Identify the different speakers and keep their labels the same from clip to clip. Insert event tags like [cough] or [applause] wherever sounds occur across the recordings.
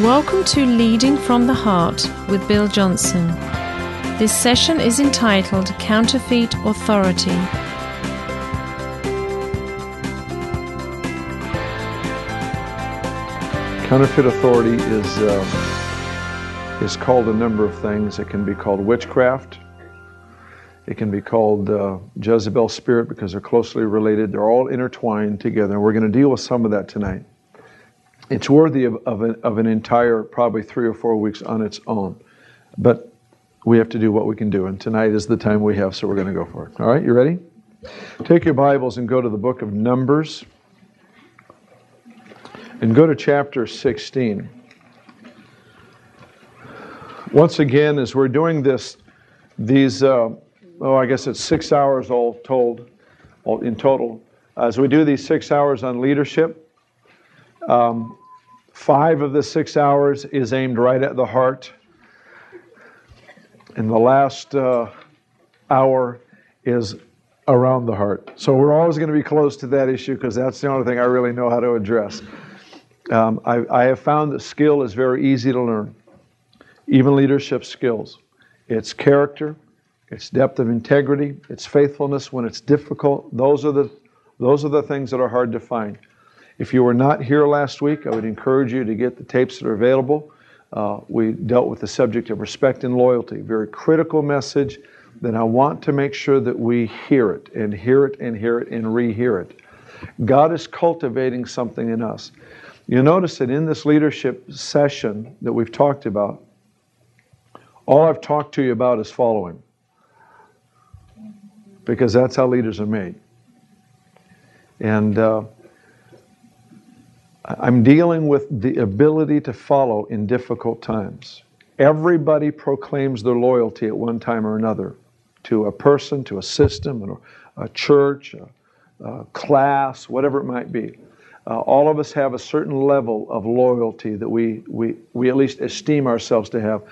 Speaker 1: Welcome to Leading from the Heart with Bill Johnson. This session is entitled Counterfeit Authority.
Speaker 2: Counterfeit authority is uh, is called a number of things. It can be called witchcraft. It can be called uh, Jezebel spirit because they're closely related. They're all intertwined together, and we're going to deal with some of that tonight. It's worthy of, of, an, of an entire, probably three or four weeks on its own. But we have to do what we can do, and tonight is the time we have, so we're going to go for it. All right, you ready? Take your Bibles and go to the book of Numbers and go to chapter 16. Once again, as we're doing this, these, uh, oh, I guess it's six hours all told, all in total. As we do these six hours on leadership, um, five of the six hours is aimed right at the heart. And the last uh, hour is around the heart. So we're always going to be close to that issue because that's the only thing I really know how to address. Um, I, I, have found that skill is very easy to learn, even leadership skills. It's character, it's depth of integrity, it's faithfulness when it's difficult. Those are the those are the things that are hard to find. If you were not here last week, I would encourage you to get the tapes that are available. Uh, we dealt with the subject of respect and loyalty, very critical message that I want to make sure that we hear it and hear it and hear it and rehear it. God is cultivating something in us. You notice that in this leadership session that we've talked about, all I've talked to you about is following. Because that's how leaders are made. And uh, I'm dealing with the ability to follow in difficult times. Everybody proclaims their loyalty at one time or another to a person, to a system, a church, a, a class, whatever it might be. Uh, all of us have a certain level of loyalty that we, we, we at least esteem ourselves to have.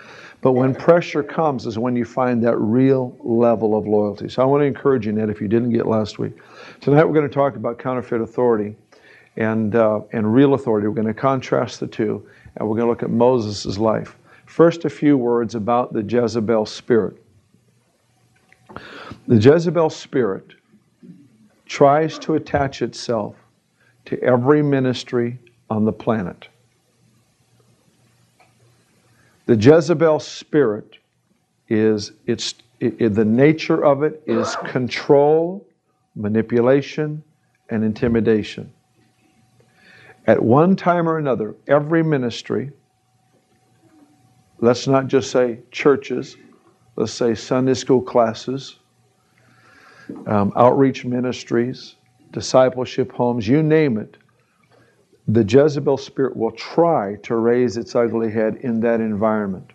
Speaker 2: But when pressure comes is when you find that real level of loyalty. So I want to encourage you, Ned, if you didn't get last week. Tonight we're going to talk about counterfeit authority and, uh, and real authority. We're going to contrast the two, and we're going to look at Moses' life. First, a few words about the Jezebel spirit. The Jezebel spirit tries to attach itself to every ministry on the planet. The Jezebel spirit is it's it, the nature of it is control, manipulation, and intimidation. At one time or another, every ministry, let's not just say churches, let's say Sunday school classes, um, outreach ministries, discipleship homes, you name it, the Jezebel spirit will try to raise its ugly head in that environment.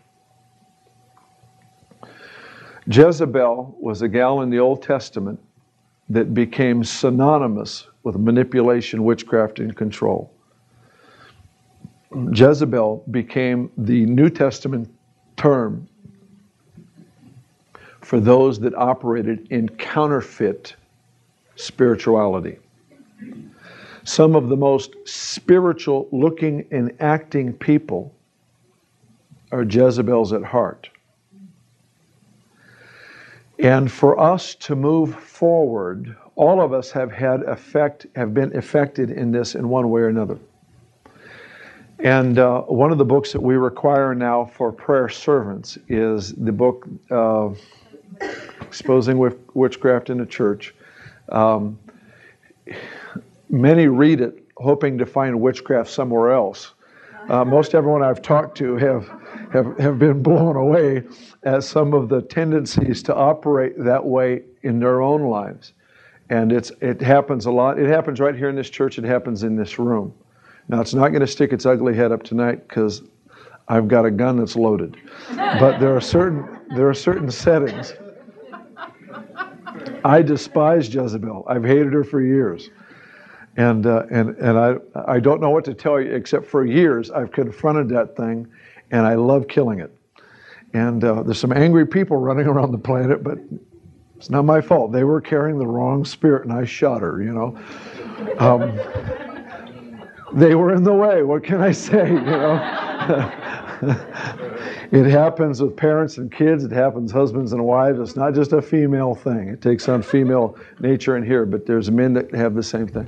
Speaker 2: Jezebel was a gal in the Old Testament that became synonymous with manipulation, witchcraft, and control. Jezebel became the New Testament term for those that operated in counterfeit spirituality. Some of the most spiritual looking and acting people are Jezebels at heart. And for us to move forward, all of us have had effect, have been affected in this in one way or another. And uh, one of the books that we require now for prayer servants is the book uh, Exposing Witchcraft in the Church. Um, many read it hoping to find witchcraft somewhere else. Uh, most everyone I've talked to have, have, have been blown away at some of the tendencies to operate that way in their own lives. And it's, it happens a lot. It happens right here in this church, it happens in this room. Now, it's not going to stick its ugly head up tonight because I've got a gun that's loaded. But there are certain, there are certain settings. I despise Jezebel. I've hated her for years. And, uh, and, and I, I don't know what to tell you, except for years I've confronted that thing and I love killing it. And uh, there's some angry people running [laughs] around the planet, but it's not my fault. They were carrying the wrong spirit and I shot her, you know. Um, they were in the way. What can I say? You know. [laughs] it happens with parents and kids, it happens husbands and wives. It's not just a female thing. It takes on female nature in here, but there's men that have the same thing.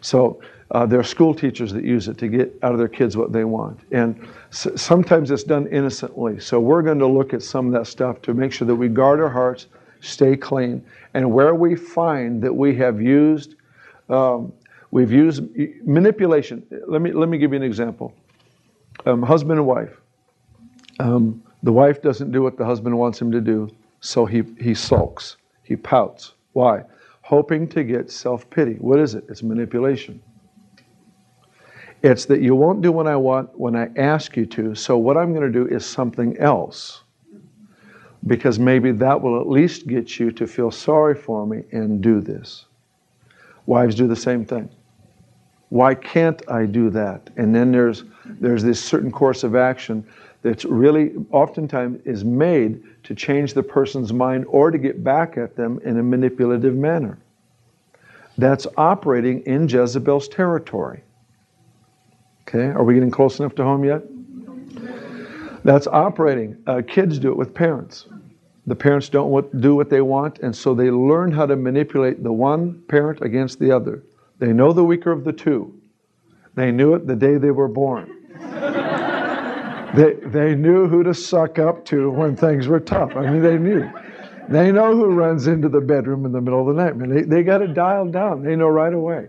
Speaker 2: So uh, there are school teachers that use it to get out of their kids what they want. And sometimes it's done innocently. So we're going to look at some of that stuff to make sure that we guard our hearts, stay clean, and where we find that we have used um, we've used manipulation. Let me let me give you an example. Um, husband and wife. Um, the wife doesn't do what the husband wants him to do, so he he sulks, he pouts. Why? Hoping to get self pity. What is it? It's manipulation. It's that you won't do what I want when I ask you to, so what I'm going to do is something else. Because maybe that will at least get you to feel sorry for me and do this. Wives do the same thing. Why can't I do that? And then there's there's this certain course of action that's really oftentimes is made to change the person's mind or to get back at them in a manipulative manner. That's operating in Jezebel's territory. Okay, are we getting close enough to home yet? That's operating. Uh, kids do it with parents. The parents don't do what they want, and so they learn how to manipulate the one parent against the other. They know the weaker of the two. They knew it the day they were born. they, they knew who to suck up to when things were tough. I mean, they knew. They know who runs into the bedroom in the middle of the night. I mean, they, they got it dialed down. They know right away.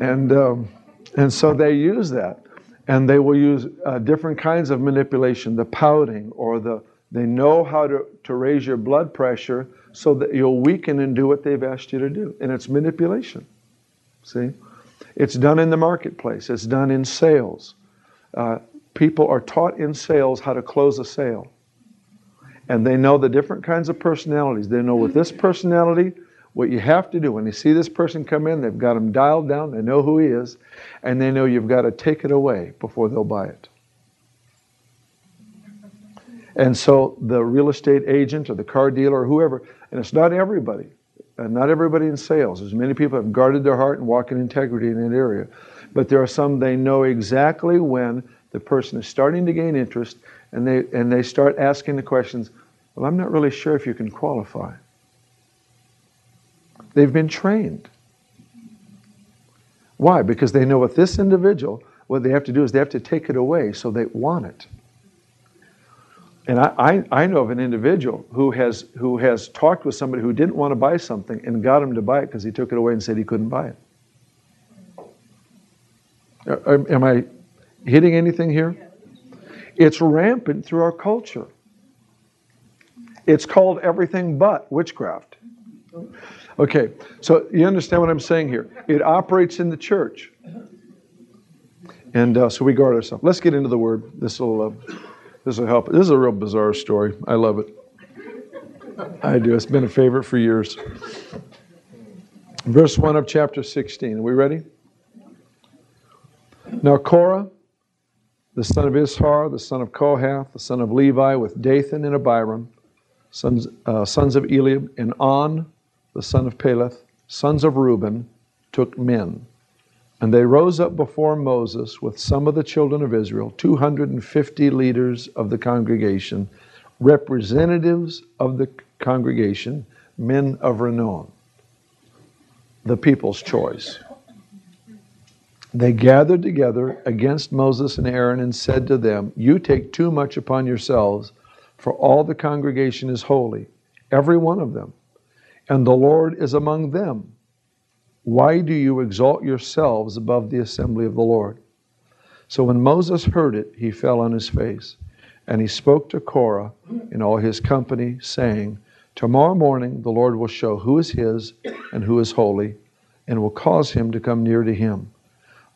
Speaker 2: And um, and so they use that. And they will use uh, different kinds of manipulation, the pouting or the, they know how to, to raise your blood pressure so that you'll weaken and do what they've asked you to do. And it's manipulation. See? It's done in the marketplace, it's done in sales. Uh, people are taught in sales how to close a sale. And they know the different kinds of personalities. They know with this personality, what you have to do when you see this person come in, they've got him dialed down, they know who he is, and they know you've got to take it away before they'll buy it. And so the real estate agent or the car dealer or whoever, and it's not everybody, uh, not everybody in sales. There's many people have guarded their heart and walk in integrity in that area. But there are some they know exactly when the person is starting to gain interest and they and they start asking the questions, well, I'm not really sure if you can qualify. They've been trained. Why? Because they know with this individual, what they have to do is they have to take it away so they want it. And I, I, I, know of an individual who has, who has talked with somebody who didn't want to buy something and got him to buy it because he took it away and said he couldn't buy it. Uh, am I hitting anything here? It's rampant through our culture. It's called everything but witchcraft. Okay, so you understand what I'm saying here? It operates in the church. And uh, so we guard ourselves. Let's get into the word. This will uh, this will help. This is a real bizarre story. I love it. I do. It's been a favorite for years. Verse 1 of chapter 16. Are we ready? Now Korah, the son of Izhar, the son of Kohath, the son of Levi, with Dathan and Abiram, sons, uh, sons of Eliab, and On, the son of Peleth, sons of Reuben, took men. And they rose up before Moses with some of the children of Israel, 250 leaders of the congregation, representatives of the congregation, men of renown, the people's choice. They gathered together against Moses and Aaron and said to them, You take too much upon yourselves, for all the congregation is holy, every one of them and the Lord is among them. Why do you exalt yourselves above the assembly of the Lord? So when Moses heard it, he fell on his face, and he spoke to Korah and all his company, saying, Tomorrow morning the Lord will show who is his and who is holy, and will cause him to come near to him.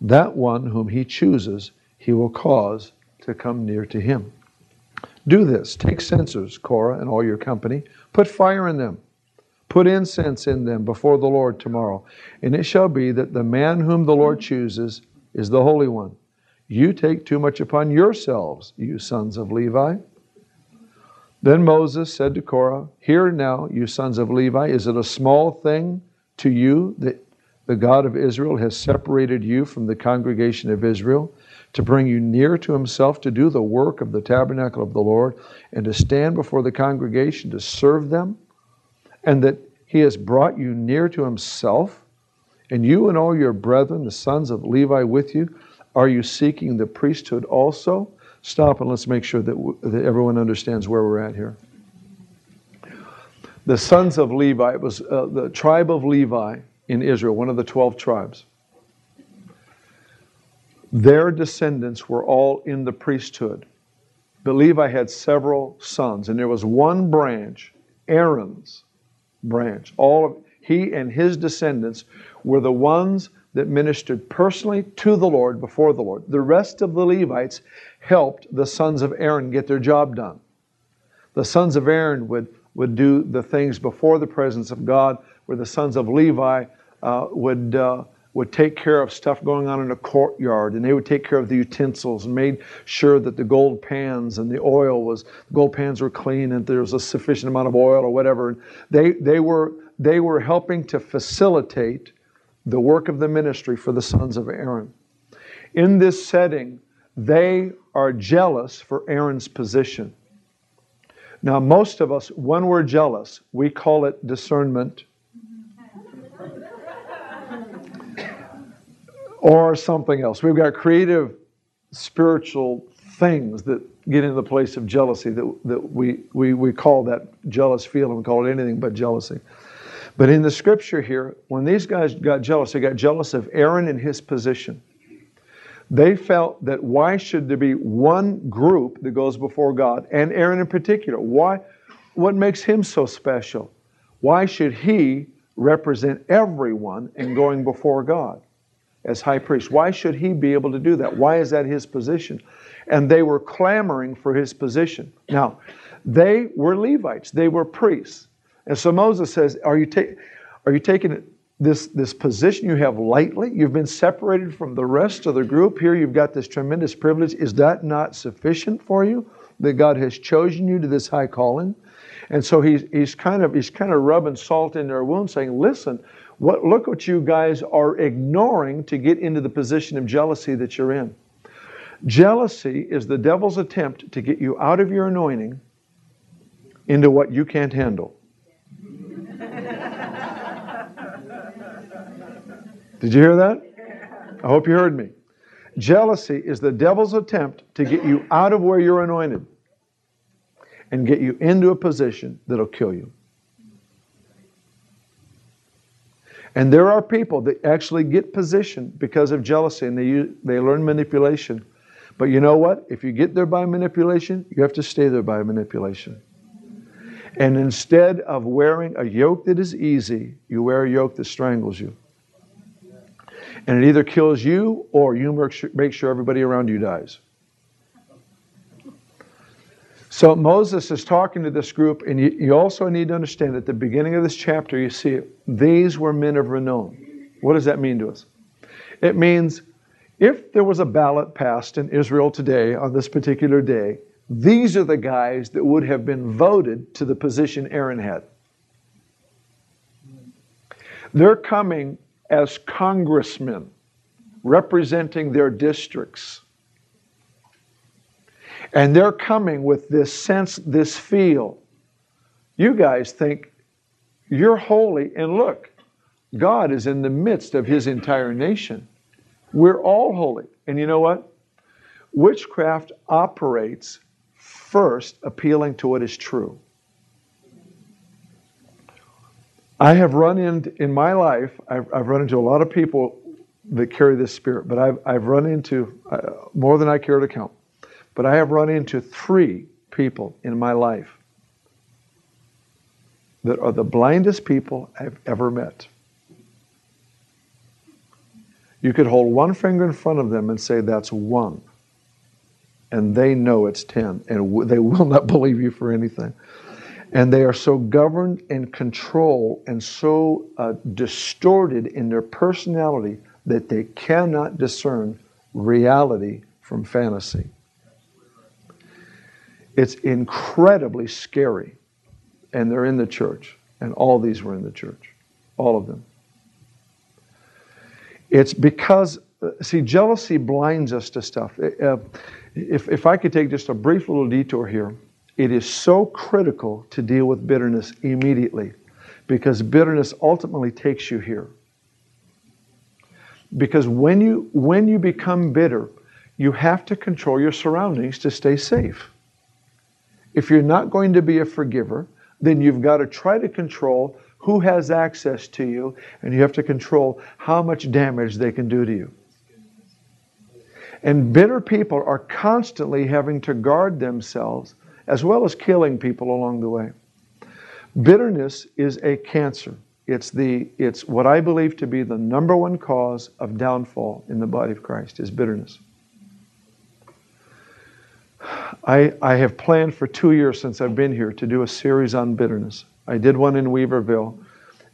Speaker 2: That one whom he chooses, he will cause to come near to him. Do this. Take censers, Korah, and all your company. Put fire in them Put incense in them before the Lord tomorrow. And it shall be that the man whom the Lord chooses is the Holy One. You take too much upon yourselves, you sons of Levi. Then Moses said to Korah, Hear now, you sons of Levi, is it a small thing to you that the God of Israel has separated you from the congregation of Israel to bring you near to himself, to do the work of the tabernacle of the Lord, and to stand before the congregation to serve them, and that he has brought you near to himself, and you and all your brethren, the sons of Levi, with you, are you seeking the priesthood also? Stop and let's make sure that, w- that everyone understands where we're at here. The sons of Levi, it was uh, the tribe of Levi in Israel, one of the 12 tribes. Their descendants were all in the priesthood. But Levi had several sons, and there was one branch, Aaron's branch. All of he and his descendants were the ones that ministered personally to the Lord before the Lord. The rest of the Levites helped the sons of Aaron get their job done. The sons of Aaron would, would do the things before the presence of God, where the sons of Levi uh, would uh, would take care of stuff going on in a courtyard and they would take care of the utensils and made sure that the gold pans and the oil was the gold pans were clean and there was a sufficient amount of oil or whatever. They they were they were helping to facilitate the work of the ministry for the sons of Aaron. In this setting they are jealous for Aaron's position. Now most of us when we're jealous we call it discernment or something else. We've got creative spiritual things that get in the place of jealousy that, that we, we, we call that jealous feeling. We call it anything but jealousy. But in the scripture here, when these guys got jealous, they got jealous of Aaron and his position. They felt that why should there be one group that goes before God, and Aaron in particular? Why? What makes him so special? Why should he represent everyone in going before God? As high priest. Why should he be able to do that? Why is that his position? And they were clamoring for his position. Now, they were Levites, they were priests. And so Moses says, Are you, ta- are you taking this, this position you have lightly? You've been separated from the rest of the group. Here you've got this tremendous privilege. Is that not sufficient for you? That God has chosen you to this high calling? And so he's, he's, kind of, he's kind of rubbing salt in their wound, saying, Listen, what, look what you guys are ignoring to get into the position of jealousy that you're in. Jealousy is the devil's attempt to get you out of your anointing into what you can't handle. [laughs] Did you hear that? I hope you heard me. Jealousy is the devil's attempt to get you out of where you're anointed and get you into a position that'll kill you. And there are people that actually get positioned because of jealousy and they, use, they learn manipulation. But you know what? If you get there by manipulation, you have to stay there by manipulation. And instead of wearing a yoke that is easy, you wear a yoke that strangles you. And it either kills you or you make sure everybody around you dies. So Moses is talking to this group, and you, you, also need to understand at the beginning of this chapter, you see these were men of renown. What does that mean to us? It means if there was a ballot passed in Israel today on this particular day, these are the guys that would have been voted to the position Aaron had. They're coming as congressmen representing their districts. And they're coming with this sense, this feel. You guys think you're holy, and look, God is in the midst of his entire nation. We're all holy. And you know what? Witchcraft operates first appealing to what is true. I have run into, in my life, I've, I've run into a lot of people that carry this spirit, but I've, I've run into uh, more than I care to count. But I have run into three people in my life that are the blindest people I've ever met. You could hold one finger in front of them and say, That's one. And they know it's 10, and w- they will [laughs] not believe you for anything. And they are so governed and controlled and so uh, distorted in their personality that they cannot discern reality from fantasy. It's incredibly scary. And they're in the church. And all these were in the church. All of them. It's because see, jealousy blinds us to stuff. Uh, if, if I could take just a brief little detour here, it is so critical to deal with bitterness immediately because bitterness ultimately takes you here. Because when you, when you become bitter, you have to control your surroundings to stay safe. If you're not going to be a forgiver, then you've got to try to control who has access to you, and you have to control how much damage they can do to you. And bitter people are constantly having to guard themselves as well as killing people along the way. Bitterness is a cancer. It's, the, it's what I believe to be the number one cause of downfall in the body of Christ is bitterness. I, I have planned for two years since I've been here to do a series on bitterness. I did one in Weaverville,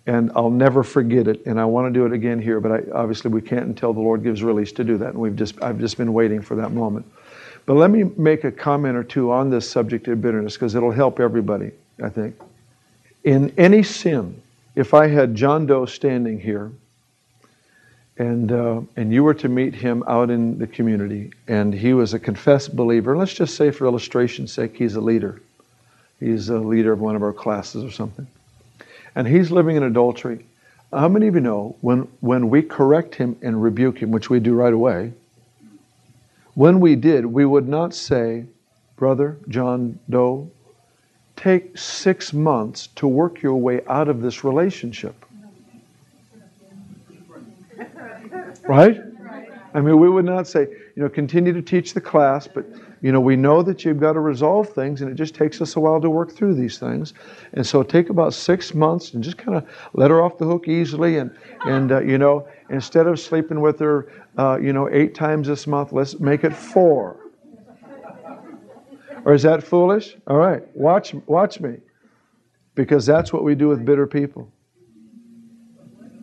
Speaker 2: and I'll never forget it. And I want to do it again here, but I, obviously we can't until the Lord gives release to do that. And we've just I've just been waiting for that moment. But let me make a comment or two on this subject of bitterness because it'll help everybody. I think in any sin, if I had John Doe standing here and uh, and you were to meet him out in the community, and he was a confessed believer. Let's just say, for illustration's sake, he's a leader. He's a leader of one of our classes or something, and he's living in adultery. How many of you know when when we correct him and rebuke him, which we do right away? When we did, we would not say, "Brother John Doe, take six months to work your way out of this relationship." Right? I mean, we would not say, you know, continue to teach the class, but, you know, we know that you've got to resolve things, and it just takes us a while to work through these things. And so take about six months and just kind of let her off the hook easily. And, and uh, you know, instead of sleeping with her, uh, you know, eight times this month, let's make it four. Or is that foolish? All right, watch, watch me. Because that's what we do with bitter people.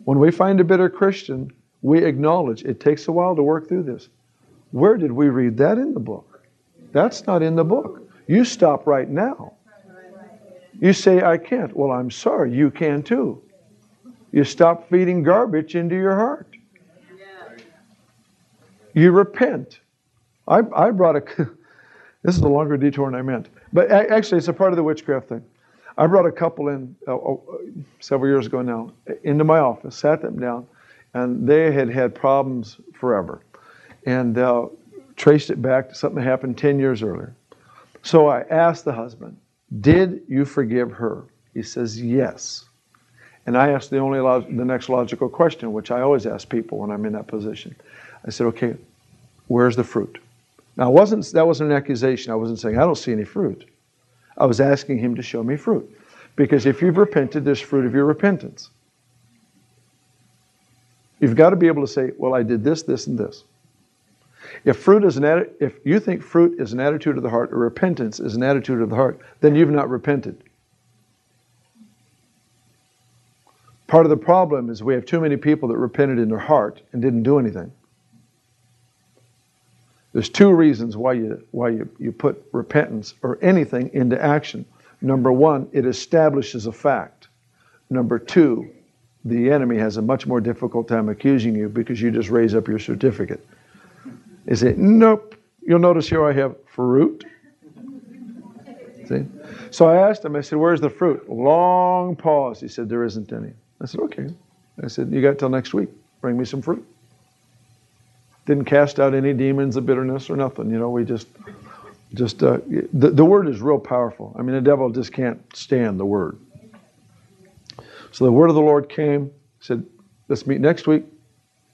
Speaker 2: When we find a bitter Christian, we acknowledge it takes a while to work through this. Where did we read that in the book? That's not in the book. You stop right now. You say, I can't. Well, I'm sorry, you can too. You stop feeding garbage into your heart. You repent. I, I brought a, [laughs] this is a longer detour than I meant. But actually, it's a part of the witchcraft thing. I brought a couple in uh, oh, several years ago now into my office, sat them down, and they had had problems forever, and uh, traced it back to something that happened 10 years earlier. So I asked the husband, Did you forgive her? He says, Yes. And I asked the only log- the next logical question, which I always ask people when I'm in that position. I said, Okay, where's the fruit? Now, wasn't, that wasn't an accusation. I wasn't saying, I don't see any fruit. I was asking him to show me fruit. Because if you've repented, there's fruit of your repentance. You've got to be able to say, well, I did this, this, and this. If fruit is an atti- if you think fruit is an attitude of the heart or repentance is an attitude of the heart, then you've not repented. Part of the problem is we have too many people that repented in their heart and didn't do anything. There's two reasons why you why you, you put repentance or anything into action. Number one, it establishes a fact. Number two, the enemy has a much more difficult time accusing you because you just raise up your certificate. They say, nope. You'll notice here I have fruit. See? So I asked him, I said, where's the fruit? Long pause. He said, there isn't any. I said, okay. I said, you got till next week. Bring me some fruit. Didn't cast out any demons of bitterness or nothing. You know, we just, just, uh, the, the word is real powerful. I mean, the devil just can't stand the word. So the word of the Lord came, said, Let's meet next week,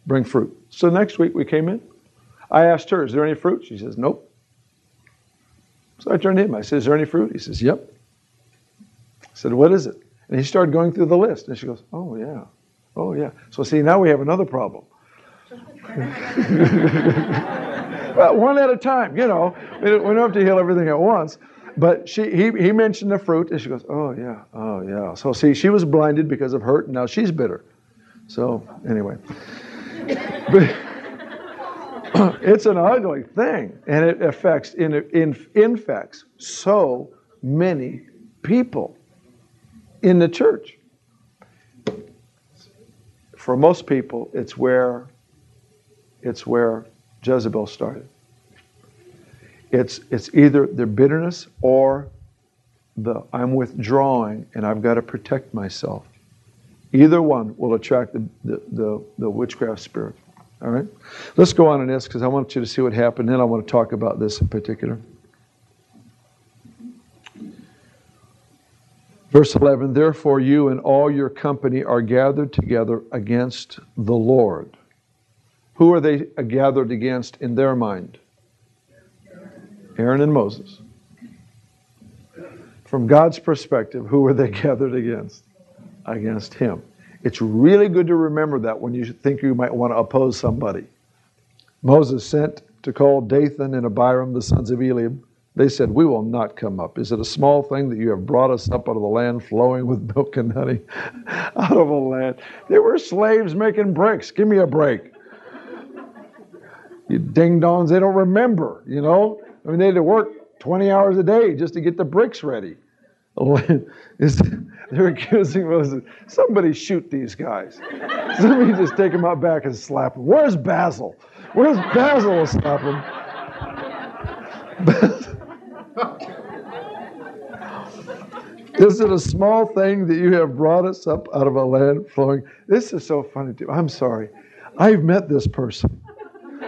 Speaker 2: bring fruit. So next week we came in. I asked her, Is there any fruit? She says, Nope. So I turned to him. I said, Is there any fruit? He says, Yep. I said, What is it? And he started going through the list. And she goes, Oh, yeah. Oh, yeah. So see, now we have another problem. [laughs] well, one at a time, you know. We don't have to heal everything at once. But she, he, he mentioned the fruit, and she goes, "Oh yeah, oh yeah." So see, she was blinded because of hurt, and now she's bitter. So anyway, [laughs] but [coughs] it's an ugly thing, and it affects in, in, infects so many people in the church. For most people, it's where it's where Jezebel started. It's, it's either the bitterness or the I'm withdrawing and I've got to protect myself. Either one will attract the, the, the, the witchcraft spirit. All right? Let's go on in this because I want you to see what happened. Then I want to talk about this in particular. Verse 11 Therefore, you and all your company are gathered together against the Lord. Who are they gathered against in their mind? Aaron and Moses. From God's perspective, who are they [laughs] gathered against? Against him. It's really good to remember that when you think you might want to oppose somebody. Moses sent to call Dathan and Abiram, the sons of Eliab. They said, We will not come up. Is it a small thing that you have brought us up out of the land flowing with milk and honey? [laughs] out of a land. They were slaves making bricks. Give me a break. Ding dongs, they don't remember, you know? I mean, they had to work 20 hours a day just to get the bricks ready. [laughs] They're accusing Moses. Somebody shoot these guys. [laughs] Somebody just take them out back and slap them. Where's Basil? Where's Basil to slap him? [laughs] Is it a small thing that you have brought us up out of a land flowing? This is so funny. To, I'm sorry. I've met this person.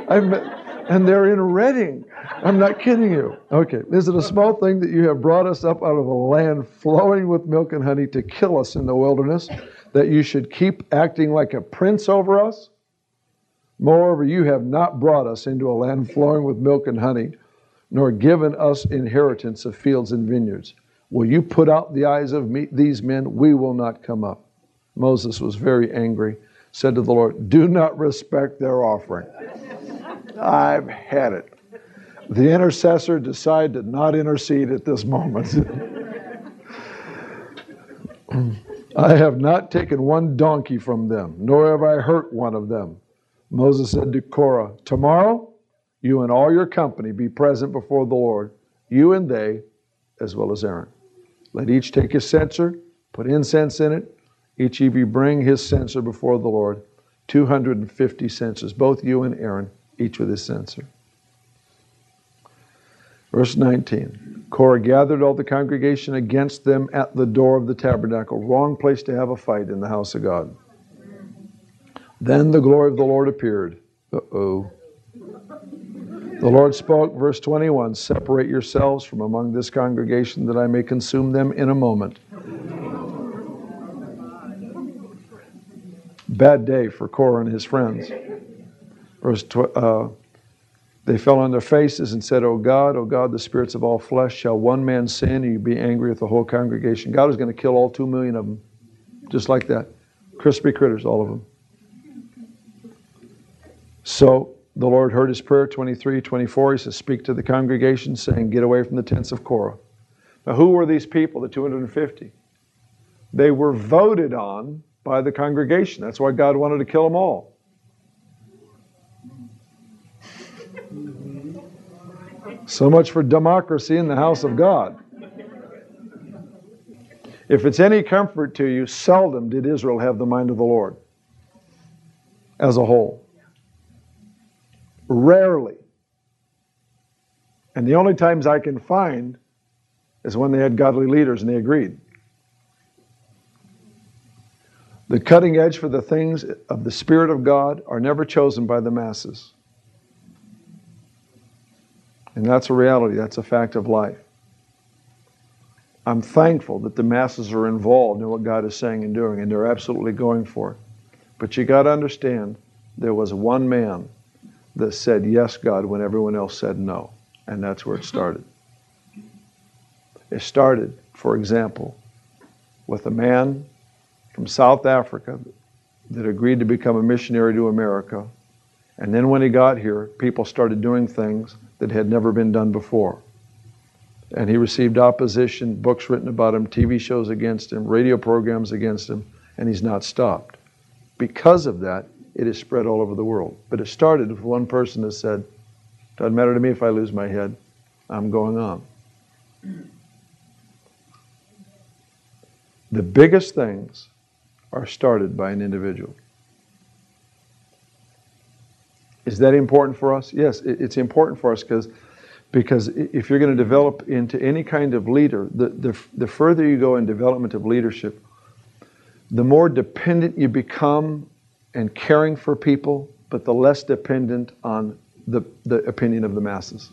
Speaker 2: Met, and they're in Redding. I'm not kidding you. Okay. Is it a small thing that you have brought us up out of a land flowing with milk and honey to kill us in the wilderness, that you should keep acting like a prince over us? Moreover, you have not brought us into a land flowing with milk and honey, nor given us inheritance of fields and vineyards. Will you put out the eyes of me, these men? We will not come up. Moses was very angry, said to the Lord, Do not respect their offering. I've had it. The intercessor decided to not intercede at this moment. [laughs] I have not taken one donkey from them, nor have I hurt one of them. Moses said to Korah, Tomorrow you and all your company be present before the Lord, you and they, as well as Aaron. Let each take his censer, put incense in it. Each of you bring his censer before the Lord, 250 censers, both you and Aaron each with his censer. Verse 19 Korah gathered all the congregation against them at the door of the tabernacle. Wrong place to have a fight in the house of God. Then the glory of the Lord appeared. Uh oh. The Lord spoke, verse 21 Separate yourselves from among this congregation that I may consume them in a moment. Bad day for Korah and his friends. Verse uh, they fell on their faces and said, O God, O God, the spirits of all flesh, shall one man sin and you be angry with the whole congregation? God is going to kill all two million of them, just like that. Crispy critters, all of them. So the Lord heard his prayer, 23, 24. He says, Speak to the congregation, saying, Get away from the tents of Korah. Now, who were these people, the 250? They were voted on by the congregation. That's why God wanted to kill them all. So much for democracy in the house of God. If it's any comfort to you, seldom did Israel have the mind of the Lord as a whole. Rarely. And the only times I can find is when they had godly leaders and they agreed. The cutting edge for the things of the Spirit of God are never chosen by the masses. And that's a reality, that's a fact of life. I'm thankful that the masses are involved in what God is saying and doing, and they're absolutely going for it. But you got to understand, there was one man that said yes, God, when everyone else said no. And that's where it started. It started, for example, with a man from South Africa that agreed to become a missionary to America. And then when he got here, people started doing things that had never been done before. And he received opposition, books written about him, TV shows against him, radio programs against him, and he's not stopped. Because of that, it has spread all over the world. But it started with one person that said, Doesn't matter to me if I lose my head, I'm going on. The biggest things are started by an individual. Is that important for us? Yes, it's important for us because because if you're going to develop into any kind of leader, the, the, the further you go in development of leadership, the more dependent you become and caring for people, but the less dependent on the, the opinion of the masses.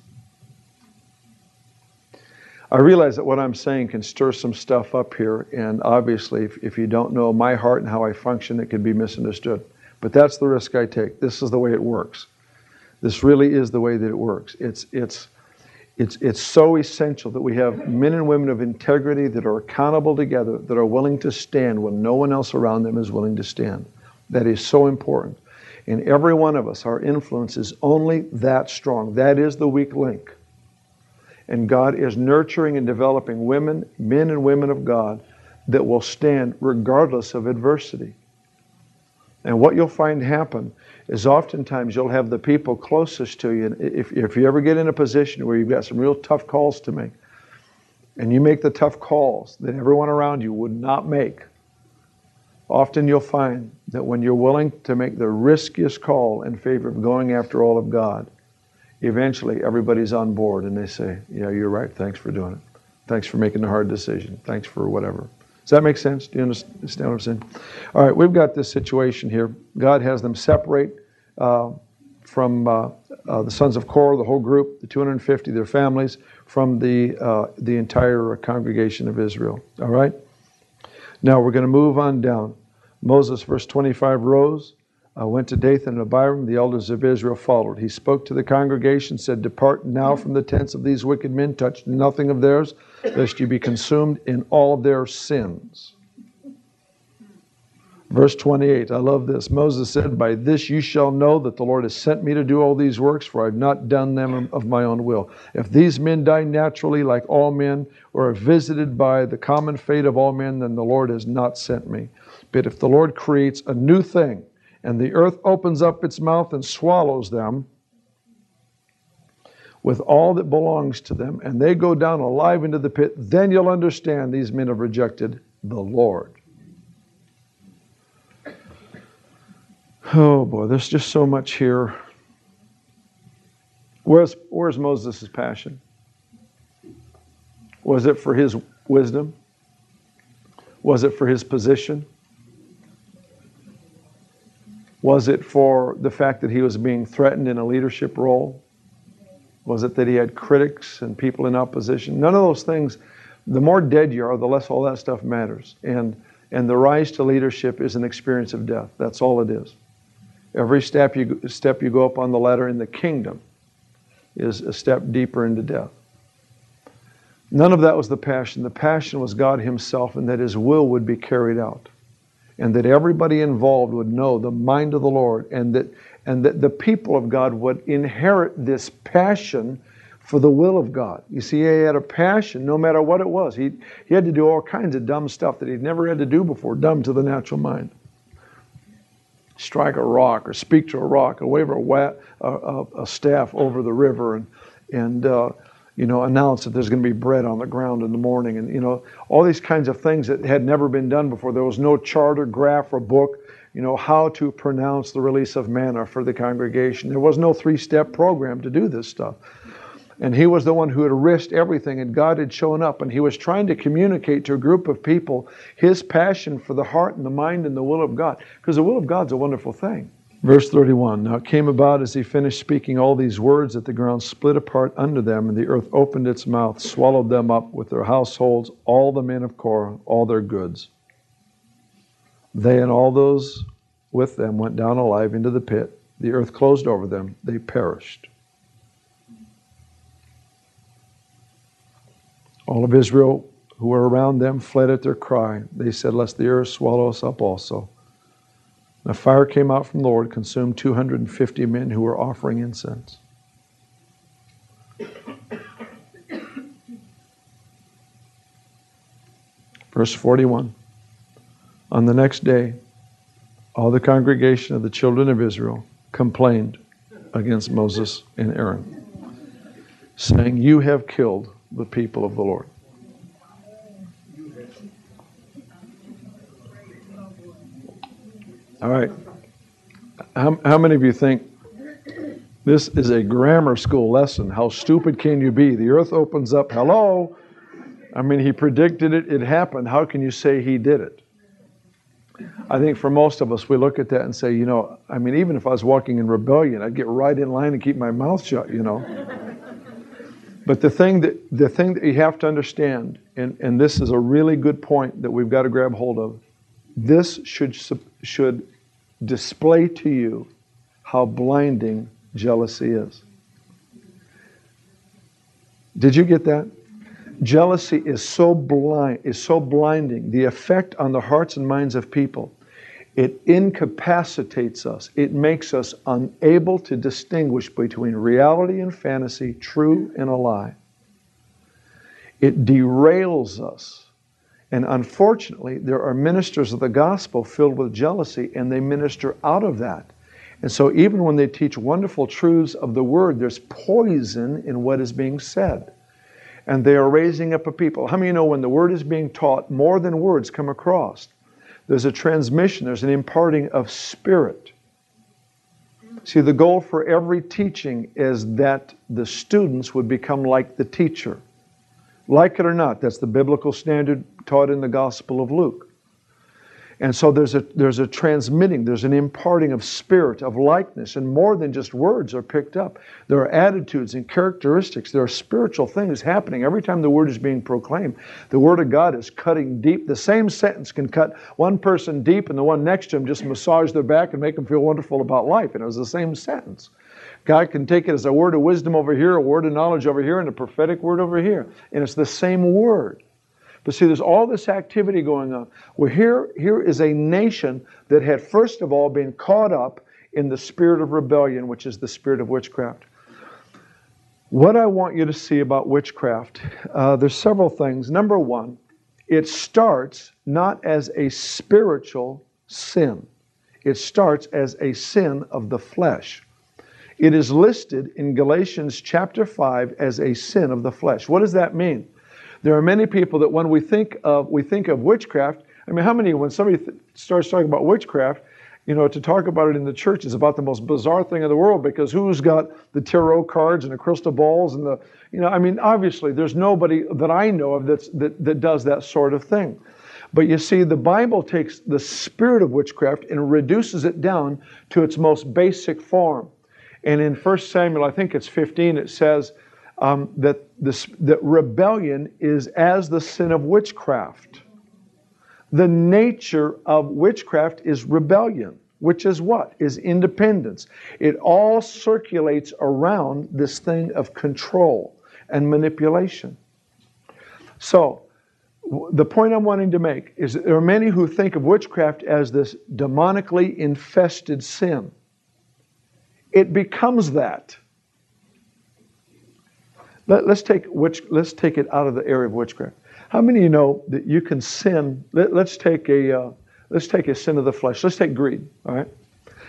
Speaker 2: I realize that what I'm saying can stir some stuff up here, and obviously, if, if you don't know my heart and how I function, it can be misunderstood. But that's the risk I take. This is the way it works. This really is the way that it works. It's, it's, it's, it's so essential that we have men and women of integrity that are accountable together, that are willing to stand when no one else around them is willing to stand. That is so important. In every one of us, our influence is only that strong. That is the weak link. And God is nurturing and developing women, men and women of God that will stand regardless of adversity. And what you'll find happen is oftentimes you'll have the people closest to you. If, if you ever get in a position where you've got some real tough calls to make, and you make the tough calls that everyone around you would not make, often you'll find that when you're willing to make the riskiest call in favor of going after all of God, eventually everybody's on board and they say, Yeah, you're right. Thanks for doing it. Thanks for making the hard decision. Thanks for whatever. Does that make sense? Do you understand what I'm saying? All right, we've got this situation here. God has them separate uh, from uh, uh, the sons of Korah, the whole group, the 250, their families, from the, uh, the entire congregation of Israel. All right? Now we're going to move on down. Moses, verse 25, rose, uh, went to Dathan and Abiram. The elders of Israel followed. He spoke to the congregation, said, Depart now from the tents of these wicked men, touch nothing of theirs, lest you be consumed in all their sins. Verse 28, I love this. Moses said, By this you shall know that the Lord has sent me to do all these works, for I have not done them of my own will. If these men die naturally, like all men, or are visited by the common fate of all men, then the Lord has not sent me. But if the Lord creates a new thing, and the earth opens up its mouth and swallows them, with all that belongs to them, and they go down alive into the pit, then you'll understand these men have rejected the Lord. Oh boy, there's just so much here. Where's, where's Moses' passion? Was it for his wisdom? Was it for his position? Was it for the fact that he was being threatened in a leadership role? Was it that he had critics and people in opposition? None of those things. The more dead you are, the less all that stuff matters. And and the rise to leadership is an experience of death. That's all it is. Every step you step you go up on the ladder in the kingdom is a step deeper into death. None of that was the passion. The passion was God Himself and that His will would be carried out. And that everybody involved would know the mind of the Lord and that and that the people of God would inherit this passion for the will of God. You see, he had a passion no matter what it was. He, he had to do all kinds of dumb stuff that he'd never had to do before, dumb to the natural mind. Strike a rock or speak to a rock or wave a, wa- a, a, a staff over the river and, and uh, you know, announce that there's going to be bread on the ground in the morning and, you know, all these kinds of things that had never been done before. There was no charter, graph, or book you know, how to pronounce the release of manna for the congregation. There was no three step program to do this stuff. And he was the one who had risked everything, and God had shown up, and he was trying to communicate to a group of people his passion for the heart and the mind and the will of God. Because the will of God's a wonderful thing. Verse 31 Now it came about as he finished speaking all these words that the ground split apart under them, and the earth opened its mouth, swallowed them up with their households, all the men of Korah, all their goods. They and all those with them went down alive into the pit. The earth closed over them. They perished. All of Israel who were around them fled at their cry. They said, Lest the earth swallow us up also. And a fire came out from the Lord, consumed 250 men who were offering incense. Verse 41. On the next day, all the congregation of the children of Israel complained against Moses and Aaron, saying, You have killed the people of the Lord. All right. How, how many of you think This is a grammar school lesson. How stupid can you be? The earth opens up. Hello. I mean, he predicted it, it happened. How can you say he did it? I think for most of us, we look at that and say, you know, I mean, even if I was walking in rebellion, I'd get right in line and keep my mouth shut, you know. but the thing that the thing that you have to understand, and, and this is a really good point that we've got to grab hold of, this should should display to you how blinding jealousy is. Did you get that? Jealousy is so blind, is so blinding. The effect on the hearts and minds of people, it incapacitates us. It makes us unable to distinguish between reality and fantasy, true and a lie. It derails us. And unfortunately, there are ministers of the gospel filled with jealousy, and they minister out of that. And so, even when they teach wonderful truths of the word, there's poison in what is being said and they are raising up a people. How many you know when the word is being taught, more than words come across? There's a transmission, there's an imparting of spirit. See, the goal for every teaching is that the students would become like the teacher. Like it or not, that's the biblical standard taught in the Gospel of Luke. And so there's a, there's a transmitting, there's an imparting of spirit, of likeness, and more than just words are picked up. There are attitudes and characteristics. There are spiritual things happening every time the word is being proclaimed. The word of God is cutting deep. The same sentence can cut one person deep, and the one next to him just massage their back and make them feel wonderful about life. And it was the same sentence. God can take it as a word of wisdom over here, a word of knowledge over here, and a prophetic word over here. And it's the same word. But see, there's all this activity going on. Well, here, here is a nation that had, first of all, been caught up in the spirit of rebellion, which is the spirit of witchcraft. What I want you to see about witchcraft, uh, there's several things. Number one, it starts not as a spiritual sin, it starts as a sin of the flesh. It is listed in Galatians chapter 5 as a sin of the flesh. What does that mean? There are many people that when we think of we think of witchcraft. I mean, how many when somebody th- starts talking about witchcraft, you know, to talk about it in the church is about the most bizarre thing in the world because who's got the tarot cards and the crystal balls and the, you know, I mean, obviously there's nobody that I know of that's, that, that does that sort of thing. But you see, the Bible takes the spirit of witchcraft and reduces it down to its most basic form. And in 1 Samuel, I think it's 15, it says, um, that, this, that rebellion is as the sin of witchcraft. The nature of witchcraft is rebellion, which is what? Is independence. It all circulates around this thing of control and manipulation. So, the point I'm wanting to make is that there are many who think of witchcraft as this demonically infested sin. It becomes that let, us take witch, let's take it out of the area of witchcraft. How many of you know that you can sin? Let, us take a uh, let's take a sin of the flesh. Let's take greed. All right.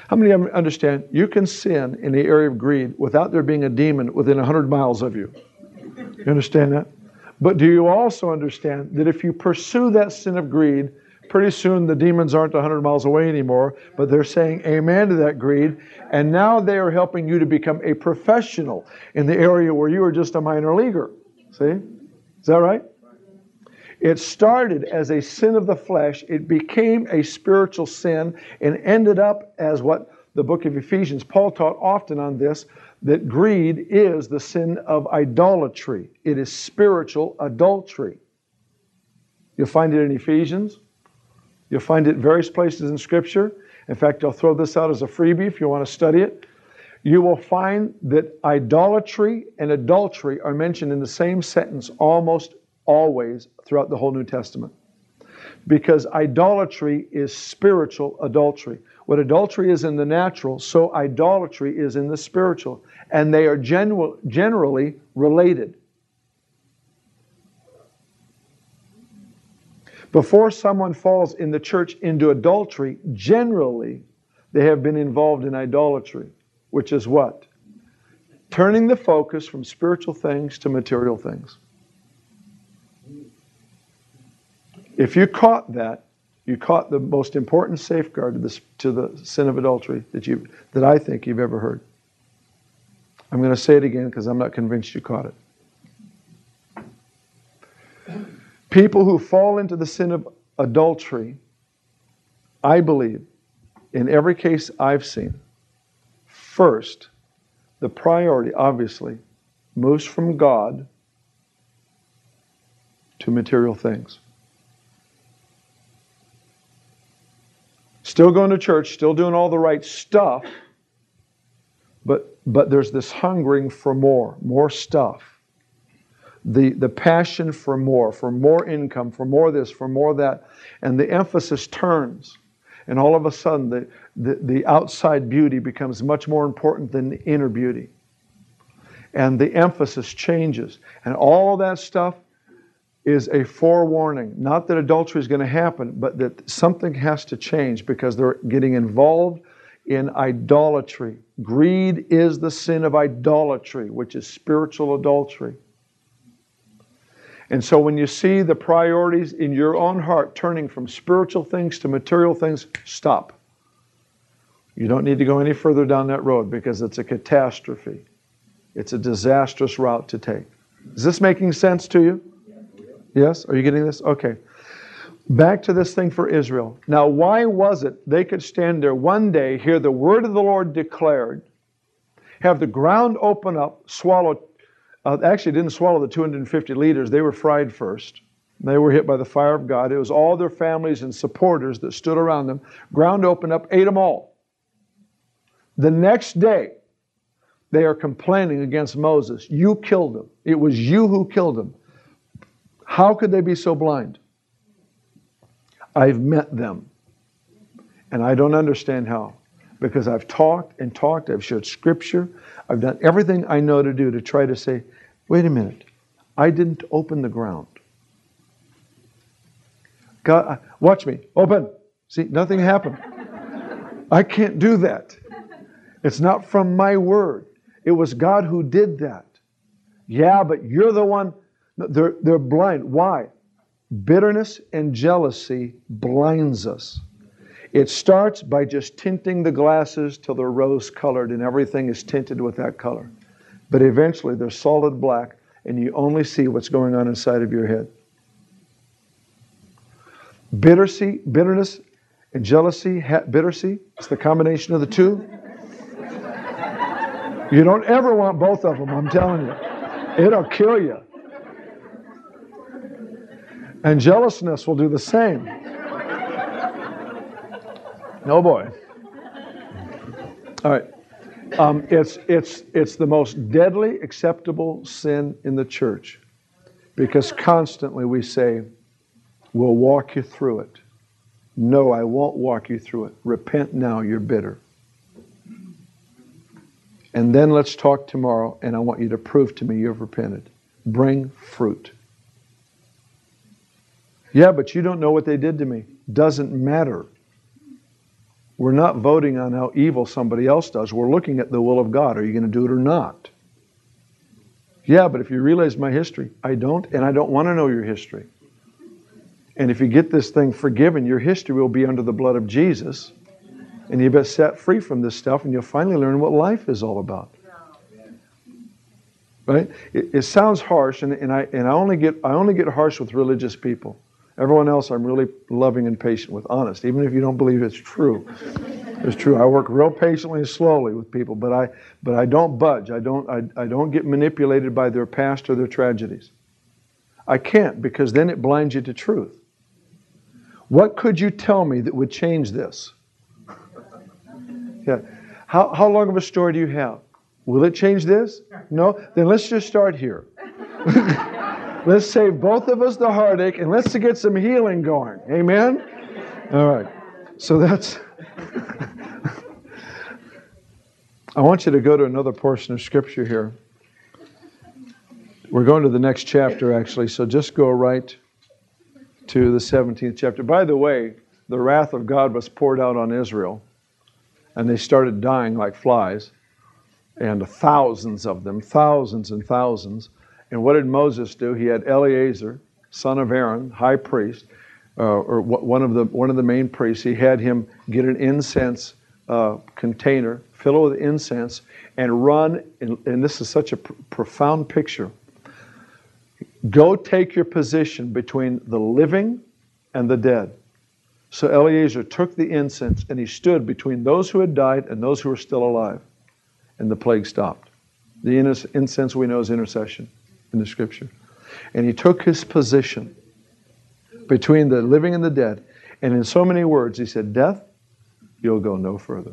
Speaker 2: How many understand you can sin in the area of greed without there being a demon within 100 miles of you? You understand that? But do you also understand that if you pursue that sin of greed, pretty soon the demons aren't 100 miles away anymore, but they're saying amen to that greed. And now they are helping you to become a professional in the area where you were just a minor leaguer. See? Is that right? It started as a sin of the flesh, it became a spiritual sin, and ended up as what the book of Ephesians, Paul taught often on this, that greed is the sin of idolatry. It is spiritual adultery. You'll find it in Ephesians. You'll find it various places in Scripture. In fact, I'll throw this out as a freebie if you want to study it. You will find that idolatry and adultery are mentioned in the same sentence almost always throughout the whole New Testament. Because idolatry is spiritual adultery. What adultery is in the natural, so idolatry is in the spiritual. And they are genu- generally related. Before someone falls in the church into adultery, generally they have been involved in idolatry, which is what? Turning the focus from spiritual things to material things. If you caught that, you caught the most important safeguard to, this, to the sin of adultery that, you, that I think you've ever heard. I'm going to say it again because I'm not convinced you caught it. People who fall into the sin of adultery, I believe, in every case I've seen, first, the priority obviously moves from God to material things. Still going to church, still doing all the right stuff, but, but there's this hungering for more, more stuff the, the passion for more, for more income, for more this, for more that, and the emphasis turns. And all of a sudden, the, the, the outside beauty becomes much more important than the inner beauty. And the emphasis changes. And all that stuff is a forewarning. Not that adultery is going to happen, but that something has to change because they're getting involved in idolatry. Greed is the sin of idolatry, which is spiritual adultery. And so when you see the priorities in your own heart turning from spiritual things to material things, stop. You don't need to go any further down that road because it's a catastrophe. It's a disastrous route to take. Is this making sense to you? Yes? Are you getting this? Okay. Back to this thing for Israel. Now, why was it they could stand there one day, hear the word of the Lord declared, have the ground open up, swallow uh, actually didn't swallow the 250 liters. They were fried first. They were hit by the fire of God. It was all their families and supporters that stood around them. Ground opened up, ate them all. The next day, they are complaining against Moses. You killed them. It was you who killed them. How could they be so blind? I've met them. And I don't understand how. Because I've talked and talked, I've shared scripture, I've done everything I know to do to try to say, wait a minute, I didn't open the ground. God, uh, watch me, open. See, nothing happened. I can't do that. It's not from my word. It was God who did that. Yeah, but you're the one. They're, they're blind. Why? Bitterness and jealousy blinds us. It starts by just tinting the glasses till they're rose colored and everything is tinted with that color. But eventually they're solid black and you only see what's going on inside of your head. Bitterness and jealousy, ha- bittersy, it's the combination of the two. You don't ever want both of them, I'm telling you. It'll kill you. And jealousness will do the same. No boy. All right. Um, it's, it's, it's the most deadly acceptable sin in the church because constantly we say, We'll walk you through it. No, I won't walk you through it. Repent now, you're bitter. And then let's talk tomorrow, and I want you to prove to me you've repented. Bring fruit. Yeah, but you don't know what they did to me. Doesn't matter. We're not voting on how evil somebody else does. We're looking at the will of God. Are you going to do it or not? Yeah, but if you realize my history, I don't, and I don't want to know your history. And if you get this thing forgiven, your history will be under the blood of Jesus. And you'll be set free from this stuff, and you'll finally learn what life is all about. Right? It, it sounds harsh, and, and, I, and I, only get, I only get harsh with religious people. Everyone else I'm really loving and patient with, honest, even if you don't believe it's true. It's true. I work real patiently and slowly with people, but I but I don't budge. I don't I, I don't get manipulated by their past or their tragedies. I can't because then it blinds you to truth. What could you tell me that would change this? Yeah. How, how long of a story do you have? Will it change this? No? Then let's just start here. [laughs] Let's save both of us the heartache and let's get some healing going. Amen? All right. So that's. [laughs] I want you to go to another portion of Scripture here. We're going to the next chapter, actually, so just go right to the 17th chapter. By the way, the wrath of God was poured out on Israel, and they started dying like flies, and thousands of them, thousands and thousands. And what did Moses do? He had Eleazar, son of Aaron, high priest, uh, or one of the one of the main priests. He had him get an incense uh, container fill it with incense, and run. And, and this is such a pr- profound picture. Go take your position between the living and the dead. So Eleazar took the incense and he stood between those who had died and those who were still alive. And the plague stopped. The incense we know is intercession in the scripture. And he took his position between the living and the dead. And in so many words, he said, Death, you'll go no further.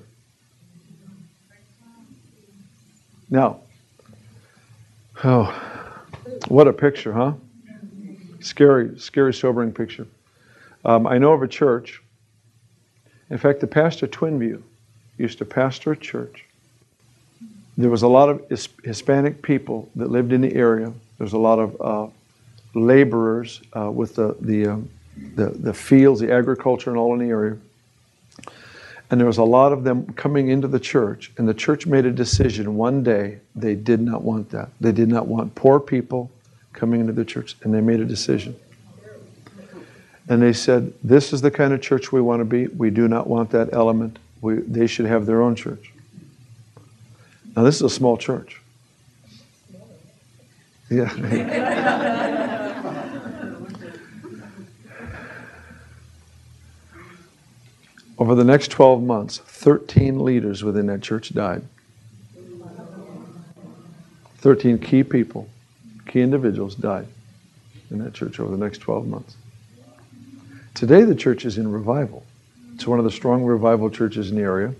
Speaker 2: Now, oh, what a picture, huh? Scary, scary, sobering picture. Um, I know of a church. In fact, the pastor Twinview used to pastor a church. There was a lot of Hispanic people that lived in the area. There's a lot of uh, laborers uh, with the the, um, the the fields, the agriculture, and all in the area. And there was a lot of them coming into the church, and the church made a decision one day they did not want that. They did not want poor people coming into the church, and they made a decision. And they said, This is the kind of church we want to be. We do not want that element. We, they should have their own church. Now, this is a small church. Yeah. Over the next 12 months, 13 leaders within that church died. 13 key people, key individuals died in that church over the next 12 months. Today, the church is in revival. It's one of the strong revival churches in the area.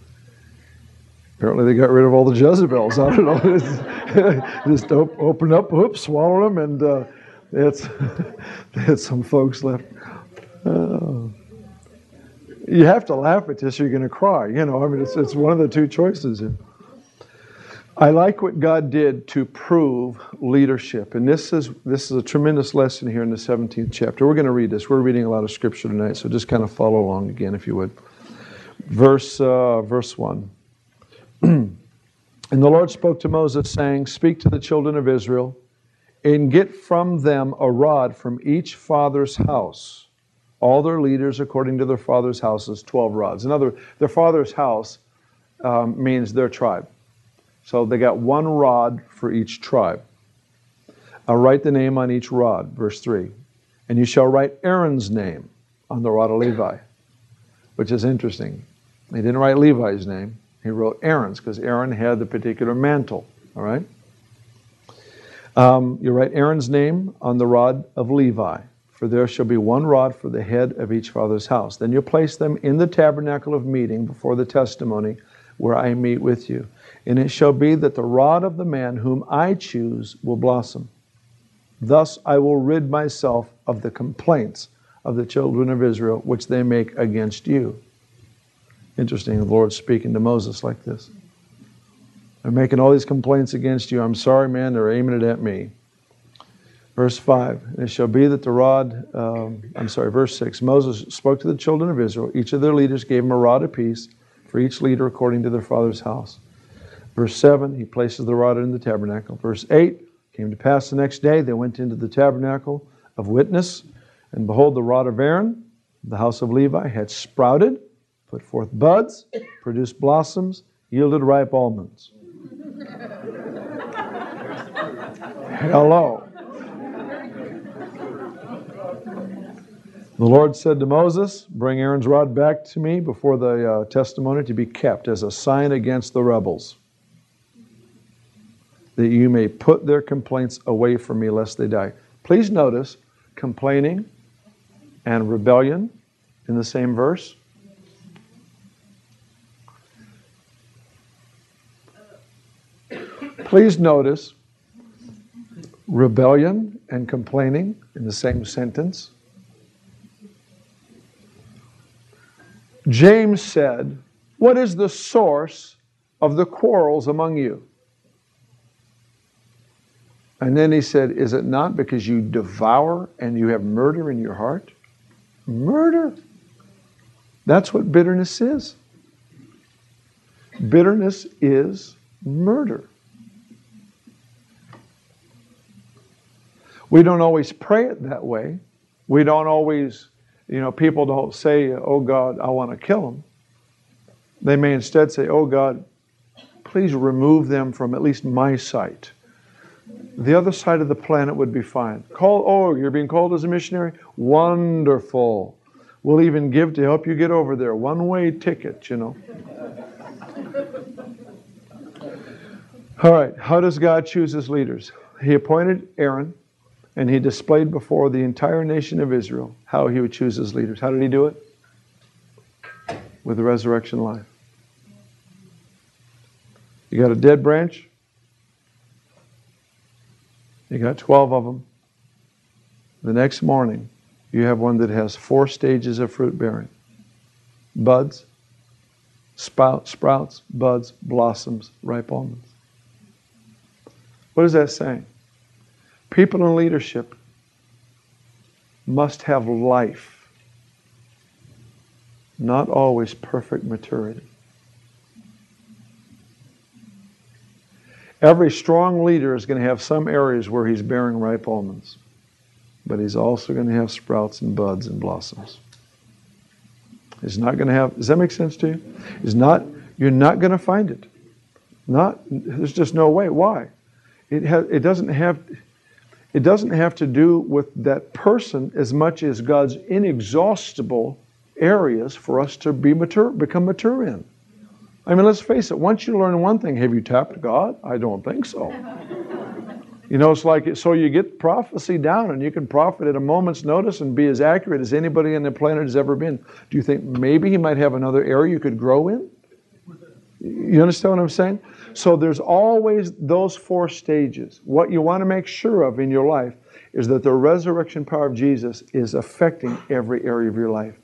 Speaker 2: Apparently, they got rid of all the Jezebels. I don't know. [laughs] [laughs] Just op- opened up, whoops, swallowed them, and uh, had [laughs] some, folks left. Oh you have to laugh at this or you're going to cry. You know, I mean, it's, it's one of the two choices. I like what God did to prove leadership. And this is, this is a tremendous lesson here in the 17th chapter. We're going to read this. We're reading a lot of scripture tonight, so just kind of follow along again, if you would. Verse, uh, verse 1. [clears throat] and the Lord spoke to Moses, saying, Speak to the children of Israel, and get from them a rod from each father's house all their leaders according to their father's houses, 12 rods. In other words, their father's house um, means their tribe. So they got one rod for each tribe. I'll write the name on each rod, verse 3. And you shall write Aaron's name on the rod of Levi, which is interesting. He didn't write Levi's name, he wrote Aaron's because Aaron had the particular mantle, all right? Um, you write Aaron's name on the rod of Levi for there shall be one rod for the head of each father's house. Then you place them in the tabernacle of meeting before the testimony where I meet with you. And it shall be that the rod of the man whom I choose will blossom. Thus I will rid myself of the complaints of the children of Israel which they make against you. Interesting, the Lord speaking to Moses like this. They're making all these complaints against you. I'm sorry, man, they're aiming it at me. Verse 5 It shall be that the rod, um, I'm sorry, verse 6 Moses spoke to the children of Israel. Each of their leaders gave him a rod apiece for each leader according to their father's house. Verse 7 He places the rod in the tabernacle. Verse 8 Came to pass the next day they went into the tabernacle of witness, and behold, the rod of Aaron, the house of Levi, had sprouted, put forth buds, produced blossoms, yielded ripe almonds. Hello. The Lord said to Moses, Bring Aaron's rod back to me before the uh, testimony to be kept as a sign against the rebels, that you may put their complaints away from me lest they die. Please notice complaining and rebellion in the same verse. Please notice rebellion and complaining in the same sentence. James said, What is the source of the quarrels among you? And then he said, Is it not because you devour and you have murder in your heart? Murder. That's what bitterness is. Bitterness is murder. We don't always pray it that way. We don't always you know, people don't say, oh God, I want to kill them. They may instead say, oh God, please remove them from at least my sight. The other side of the planet would be fine. Call, oh, you're being called as a missionary? Wonderful. We'll even give to help you get over there. One way ticket, you know. All right, how does God choose his leaders? He appointed Aaron and he displayed before the entire nation of Israel how he would choose his leaders. How did he do it? With the resurrection life. You got a dead branch, you got 12 of them. The next morning, you have one that has four stages of fruit bearing buds, spout, sprouts, buds, blossoms, ripe almonds. What is that saying? People in leadership must have life, not always perfect maturity. Every strong leader is going to have some areas where he's bearing ripe almonds, but he's also going to have sprouts and buds and blossoms. He's not going to have, does that make sense to you? He's not, you're not going to find it. Not, there's just no way. Why? It, has, it doesn't have, it doesn't have to do with that person as much as God's inexhaustible areas for us to be mature, become mature in. I mean, let's face it, once you learn one thing, have you tapped God? I don't think so. [laughs] You know, it's like, so you get prophecy down and you can profit at a moment's notice and be as accurate as anybody on the planet has ever been. Do you think maybe he might have another area you could grow in? You understand what I'm saying? So there's always those four stages. What you want to make sure of in your life is that the resurrection power of Jesus is affecting every area of your life.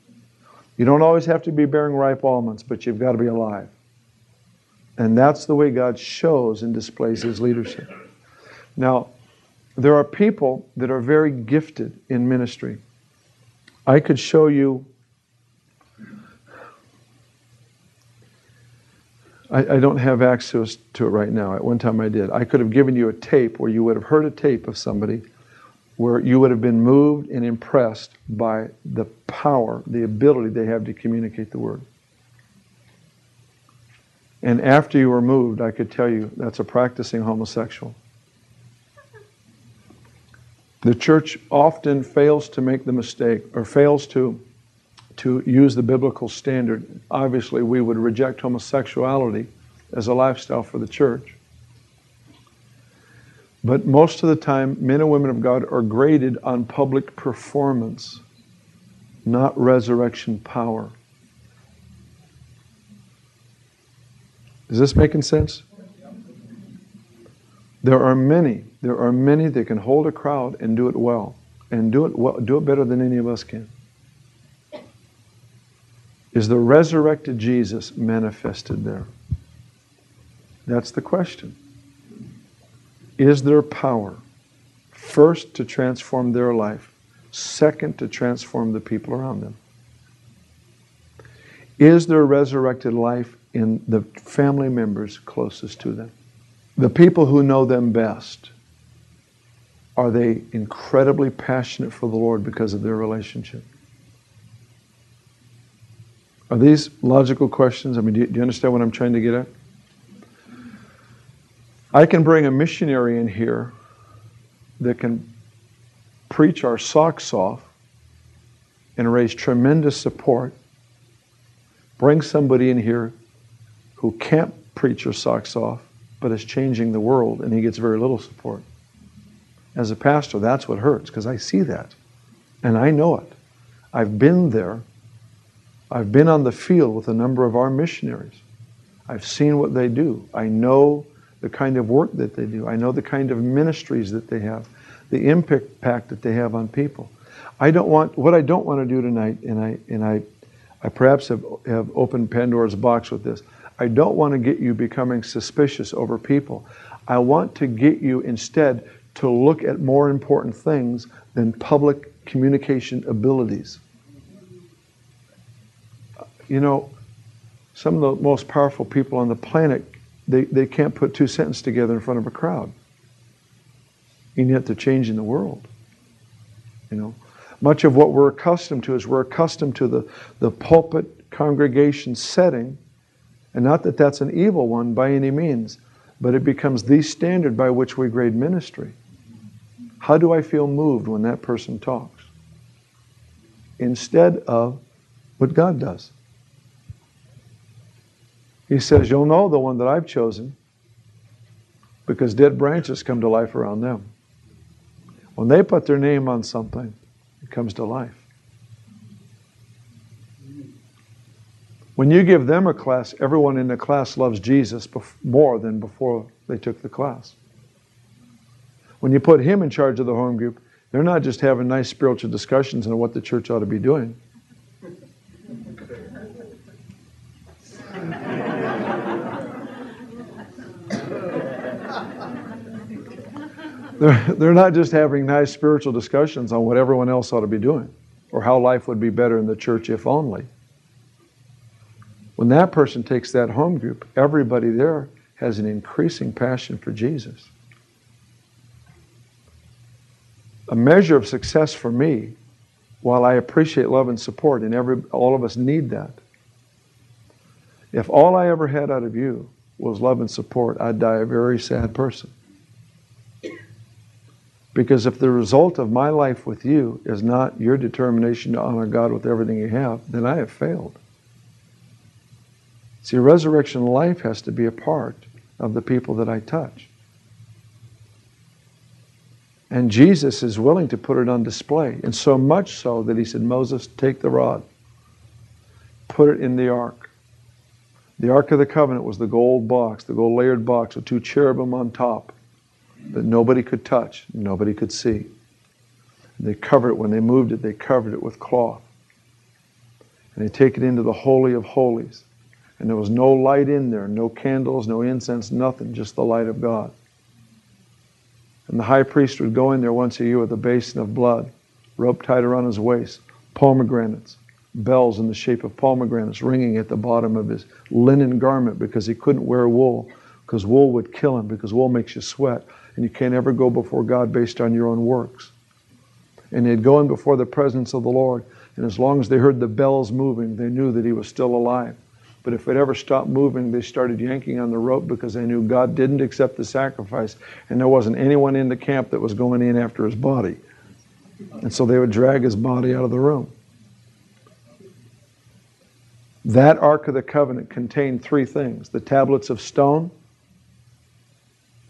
Speaker 2: You don't always have to be bearing ripe almonds, but you've got to be alive. And that's the way God shows and displays his leadership. Now, there are people that are very gifted in ministry. I could show you. I, I, don't have access to it right now. At one time I did. I could have given you a tape where you would have heard a tape of somebody where you would have been moved and impressed by the power, the ability they have to communicate the word. And after you were moved, I could tell you that's a practicing homosexual. The church often fails to make the mistake or fails to, to use the biblical standard. Obviously, we would reject homosexuality as a lifestyle for the church. But most of the time, men and women of God are graded on public performance, not resurrection power. Is this making sense? There are many, there are many that can hold a crowd and do it well, and do it well, do it better than any of us can. Is the resurrected Jesus manifested there? That's the question. Is there power, first to transform their life, second to transform the people around them? Is there resurrected life in the family members closest to them. The people who know them best, are they incredibly passionate for the Lord because of their relationship? Are these logical questions? I mean, do you, do you understand what I'm trying to get at? I can bring a missionary in here that can preach our socks off and raise tremendous support. Bring somebody in here who can't preach your socks off, but is changing the world, and he gets very little support. As a pastor, that's what hurts because I see that. And I know it. I've been there. I've been on the field with a number of our missionaries. I've seen what they do. I know the kind of work that they do. I know the kind of ministries that they have, the impact that they have on people. I don't want what I don't want to do tonight, and I and I, I perhaps have, have opened Pandora's box with this. I don't want to get you becoming suspicious over people. I want to get you instead to look at more important things than public communication abilities. You know, some of the most powerful people on the planet, they, they can't put two sentences together in front of a crowd. And yet they're changing the world. You know, much of what we're accustomed to is we're accustomed to the, the pulpit congregation setting And not that that's an evil one by any means, but it becomes the standard by which we grade ministry. How do I feel moved when that person talks? Instead of what God does. He says, You'll know the one that I've chosen because dead branches come to life around them. When they put their name on something, it comes to life. When you give them a class, everyone in the class loves Jesus more than before they took the class. When you put him in charge of the home group, they're not just having nice spiritual discussions on what the church ought to be doing. They're, they're not just having nice spiritual discussions on what everyone else ought to be doing or how life would be better in the church if only. When that person takes that home group, everybody there has an increasing passion for Jesus. A measure of success for me, while I appreciate love and support, and every, all of us need that, if all I ever had out of you was love and support, I'd die a very sad person. Because if the result of my life with you is not your determination to honor God with everything you have, then I have failed. See, resurrection life has to be a part of the people that I touch. And Jesus is willing to put it on display, and so much so that he said, Moses, take the rod, put it in the ark. The Ark of the Covenant was the gold box, the gold layered box with two cherubim on top that nobody could touch, nobody could see. They covered it, when they moved it, they covered it with cloth. And they take it into the Holy of Holies. And there was no light in there, no candles, no incense, nothing, just the light of God. And the high priest would go in there once a year with a basin of blood, rope tied around his waist, pomegranates, bells in the shape of pomegranates ringing at the bottom of his linen garment because he couldn't wear wool, because wool would kill him, because wool makes you sweat and you can't ever go before God based on your own works. And they'd go in before the presence of the Lord, and as long as they heard the bells moving, they knew that He was still alive. But if it ever stopped moving, they started yanking on the rope because they knew God didn't accept the sacrifice, and there wasn't anyone in the camp that was going in after his body. And so they would drag his body out of the room. That Ark of the Covenant contained three things the tablets of stone,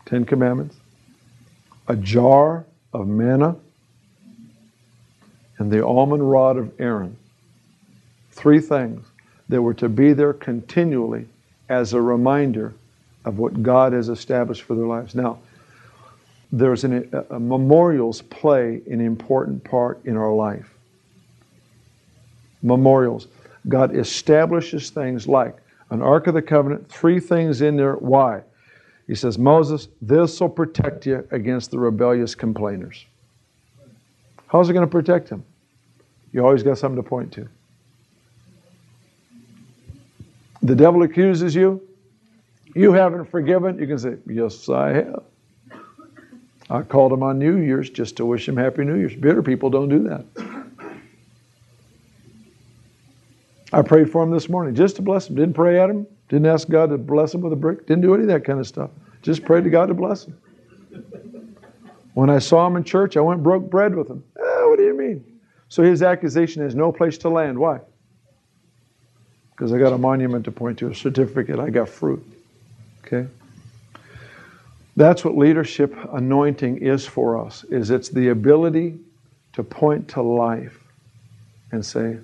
Speaker 2: Ten Commandments, a jar of manna, and the almond rod of Aaron. Three things that were to be there continually as a reminder of what God has established for their lives. Now, there's an, a, memorials play an important part in our life. Memorials. God establishes things like an Ark of the Covenant, three things in there. Why? He says, Moses, this will protect you against the rebellious complainers. How's it going to protect him? You always got something to point to. The devil accuses you. You haven't forgiven. You can say, Yes, I have. I called him on New Year's just to wish him Happy New Year's. Bitter people don't do that. I prayed for him this morning just to bless him. Didn't pray at him, didn't ask God to bless him with a brick. Didn't do any of that kind of stuff. Just prayed to God to bless him. When I saw him in church, I went broke bread with him. Eh, what do you mean? So his accusation has no place to land. Why? Because I got a monument to point to, a certificate. I got fruit. Okay? That's what leadership anointing is for us. Is it's the ability to point to life and say,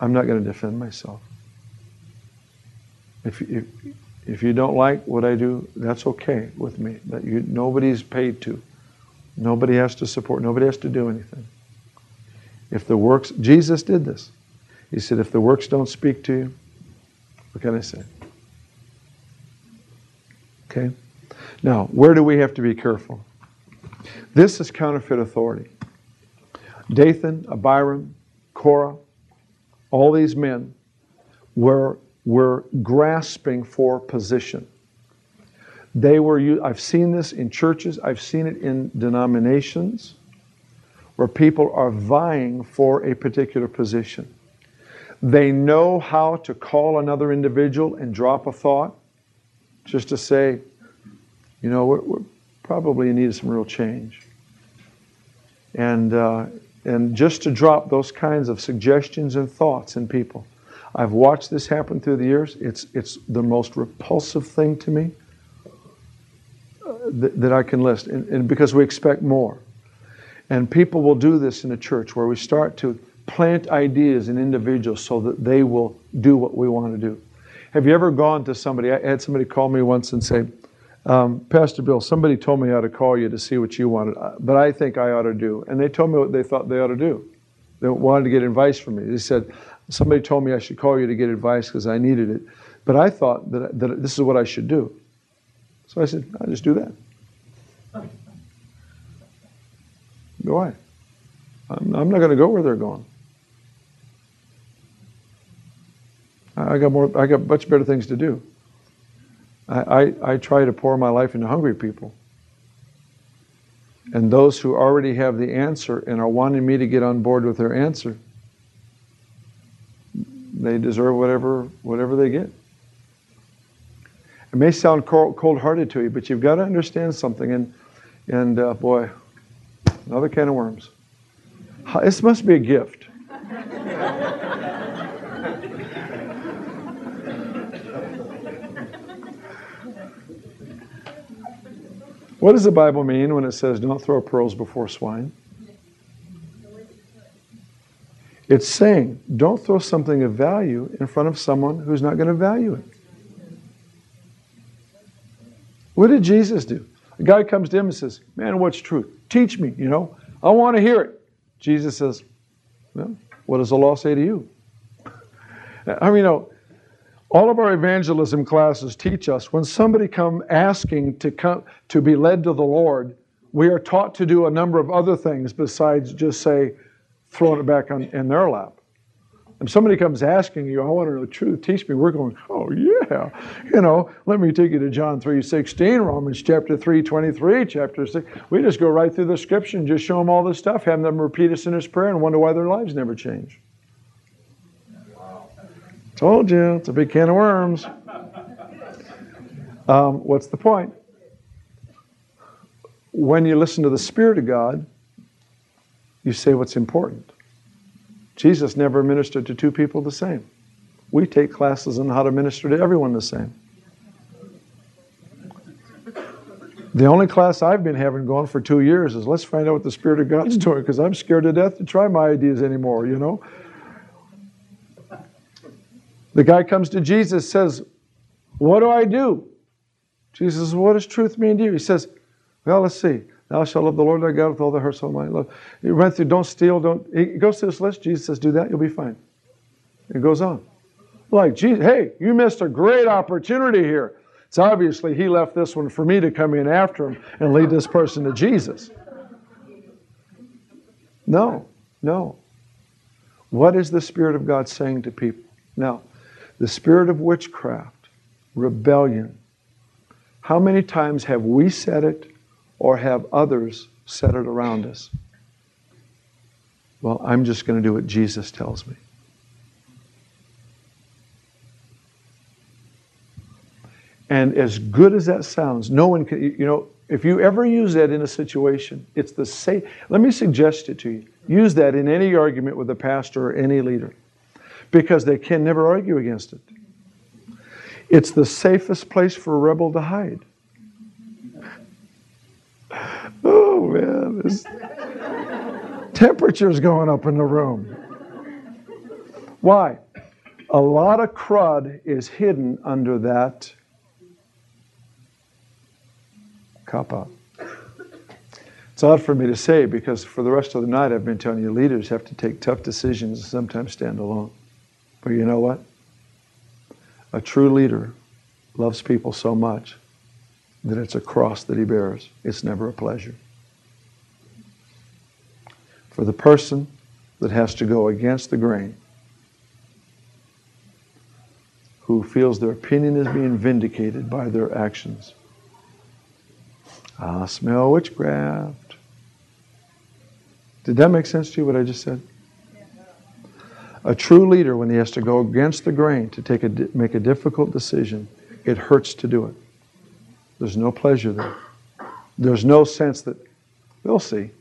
Speaker 2: I'm not going to defend myself. If, if, if you don't like what I do, that's okay with me. You, nobody's paid to. Nobody has to support. Nobody has to do anything. If the works, Jesus did this. He said, if the works don't speak to you, what can I say? Okay? Now, where do we have to be careful? This is counterfeit authority. Dathan, Abiram, Korah, all these men were were grasping for position. They were, I've seen this in churches, I've seen it in denominations where people are vying for a particular position. They know how to call another individual and drop a thought just to say, you know, we're, we're probably in need of some real change. And, uh, and just to drop those kinds of suggestions and thoughts in people. I've watched this happen through the years. It's, it's the most repulsive thing to me uh, that, I can list, and, and because we expect more. And people will do this in a church where we start to plant ideas in individuals so that they will do what we want to do. Have you ever gone to somebody? I had somebody call me once and say, um, Pastor Bill, somebody told me how to call you to see what you wanted, uh, but I think I ought to do. And they told me what they thought they ought to do. They wanted to get advice from me. They said, Somebody told me I should call you to get advice because I needed it. But I thought that, that this is what I should do. So I said, I'll just do that. Why? I'm, I'm not going to go where they're going. I got more. I got much better things to do. I, I, I try to pour my life into hungry people. And those who already have the answer and are wanting me to get on board with their answer, they deserve whatever whatever they get. It may sound cold-hearted to you, but you've got to understand something. And and uh, boy, another can of worms. This must be a gift. What does the Bible mean when it says, don't throw pearls before swine? It's saying, don't throw something of value in front of someone who's not going to value it. What did Jesus do? A guy comes to him and says, Man, what's truth? Teach me, you know. I want to hear it. Jesus says, Well, what does the law say to you? [laughs] I mean, you know, all of our evangelism classes teach us when somebody come asking to come to be led to the Lord, we are taught to do a number of other things besides just say throwing it back on, in their lap. If somebody comes asking you, I want to know truth, teach me, we're going, oh yeah. You know, let me take you to John 3 16, Romans chapter 3, 23, chapter 6. We just go right through the scripture and just show them all this stuff, have them repeat a sinner's prayer, and wonder why their lives never change. Told you, it's a big can of worms. Um, what's the point? When you listen to the Spirit of God, you say what's important. Jesus never ministered to two people the same. We take classes on how to minister to everyone the same. The only class I've been having going for two years is let's find out what the Spirit of God's [laughs] doing because I'm scared to death to try my ideas anymore, you know? The guy comes to Jesus, says, What do I do? Jesus says, What does truth mean to you? He says, Well, let's see. Thou shalt love the Lord thy God with all thy heart, soul, mind, love. He went through, don't steal, don't. He goes through this list. Jesus says, Do that, you'll be fine. It goes on. Like, Jesus, hey, you missed a great opportunity here. It's obviously he left this one for me to come in after him and lead this person to Jesus. No, no. What is the Spirit of God saying to people? Now, the spirit of witchcraft, rebellion. How many times have we said it or have others said it around us? Well, I'm just going to do what Jesus tells me. And as good as that sounds, no one can, you know, if you ever use that in a situation, it's the same. Let me suggest it to you. Use that in any argument with a pastor or any leader because they can never argue against it. It's the safest place for a rebel to hide. Oh man, this temperature's going up in the room. Why? A lot of crud is hidden under that kappa. It's odd for me to say because for the rest of the night I've been telling you leaders have to take tough decisions and sometimes stand alone. But you know what? A true leader loves people so much that it's a cross that he bears. It's never a pleasure. For the person that has to go against the grain, who feels their opinion is being vindicated by their actions. Ah, smell witchcraft. Did that make sense to you, what I just said? A true leader, when he has to go against the grain to take a, make a difficult decision, it hurts to do it. There's no pleasure there. There's no sense that we'll see.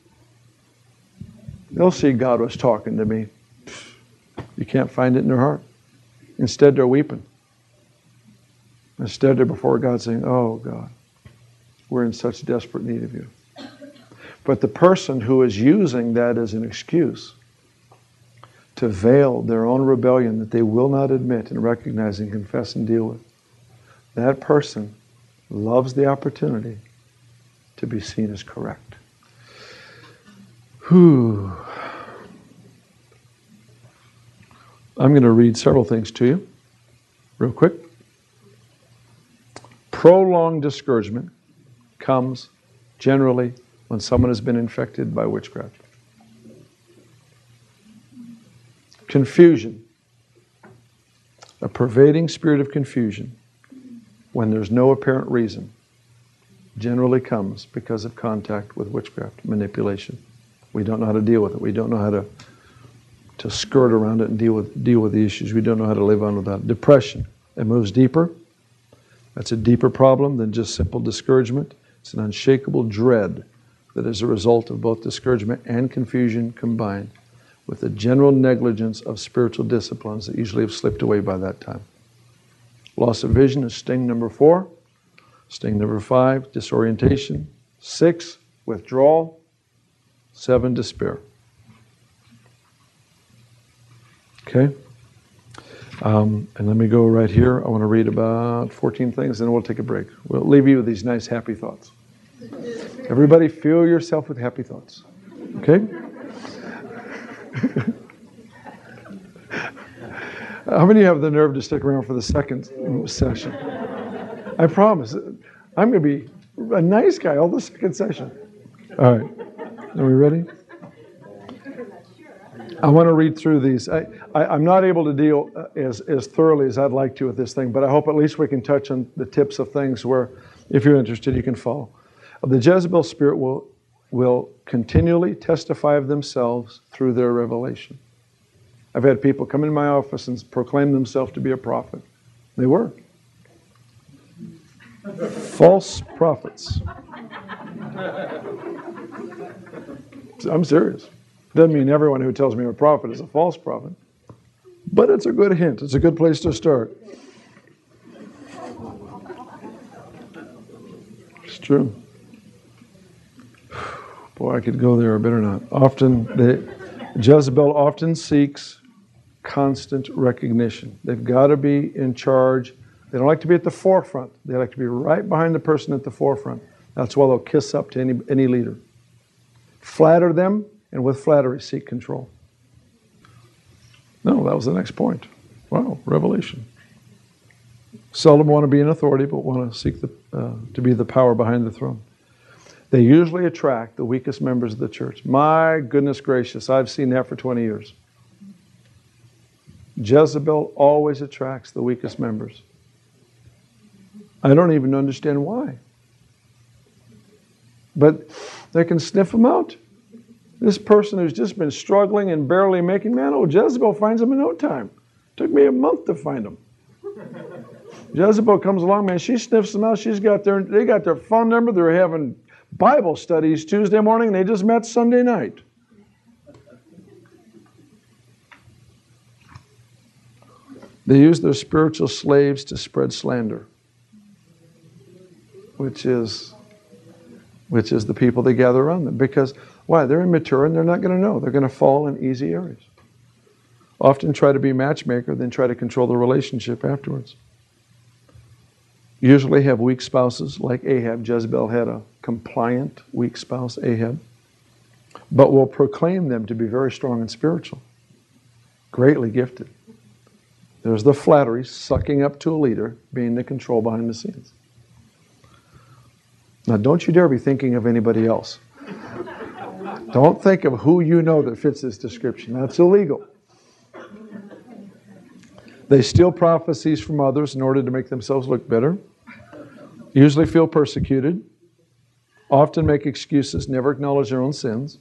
Speaker 2: They'll see God was talking to me. You can't find it in their heart. Instead, they're weeping. Instead, they're before God saying, Oh, God, we're in such desperate need of you. But the person who is using that as an excuse to veil their own rebellion that they will not admit and recognize and confess and deal with, that person loves the opportunity to be seen as correct. Whew. I'm going to read several things to you, real quick. Prolonged discouragement comes generally when someone has been infected by witchcraft. Confusion, a pervading spirit of confusion when there's no apparent reason, generally comes because of contact with witchcraft, manipulation. We don't know how to deal with it. We don't know how to, to skirt around it and deal with, deal with the issues. We don't know how to live on without it. Depression, it moves deeper. That's a deeper problem than just simple discouragement. It's an unshakable dread that is a result of both discouragement and confusion combined with the general negligence of spiritual disciplines that usually have slipped away by that time. Loss of vision is sting number four. Sting number five, disorientation. Six, withdrawal. Seven, despair. Okay? Um, and let me go right here. I want to read about 14 things, and we'll take a break. We'll leave you with these nice, happy thoughts. Everybody, fill yourself with happy thoughts. Okay? [laughs] How many of you have the nerve to stick around for the second session? I promise. I'm going to be a nice guy all the second session. All right. Are we ready? I want to read through these. I, am not able to deal uh, as, as thoroughly as I'd like to with this thing, but I hope at least we can touch on the tips of things where, if you're interested, you can follow. The Jezebel spirit will, will continually testify of themselves through their revelation. I've had people come in my office and proclaim themselves to be a prophet. They were. False prophets. I'm serious. Doesn't mean everyone who tells me I'm a prophet is a false prophet. But it's a good hint. It's a good place to start. It's true. Boy, I could go there, I better not. Often, they, Jezebel often seeks constant recognition. They've got to be in charge. They don't like to be at the forefront. They like to be right behind the person at the forefront. That's why they'll kiss up to any, any leader. Flatter them, and with flattery, seek control. No, that was the next point. Wow, revelation. Seldom want to be in authority, but want to seek the, uh, to be the power behind the throne. They usually attract the weakest members of the church. My goodness gracious, I've seen that for 20 years. Jezebel always attracts the weakest members. I don't even understand why. But they can sniff them out. This person who's just been struggling and barely making, man, oh, Jezebel finds them in no time. Took me a month to find them. [laughs] Jezebel comes along, man, she sniffs them out. She's got their, they got their phone number. They're having Bible studies Tuesday morning, they just met Sunday night. They use their spiritual slaves to spread slander, which is, which is the people they gather around them. Because why? They're immature and they're not going to know. They're going to fall in easy areas. Often try to be matchmaker, then try to control the relationship afterwards. Usually have weak spouses like Ahab. Jezebel had a compliant, weak spouse, Ahab, but will proclaim them to be very strong and spiritual, greatly gifted. There's the flattery, sucking up to a leader, being the control behind the scenes. Now, don't you dare be thinking of anybody else. Don't think of who you know that fits this description. That's illegal. They steal prophecies from others in order to make themselves look better. Usually feel persecuted. Often make excuses, never acknowledge their own sins.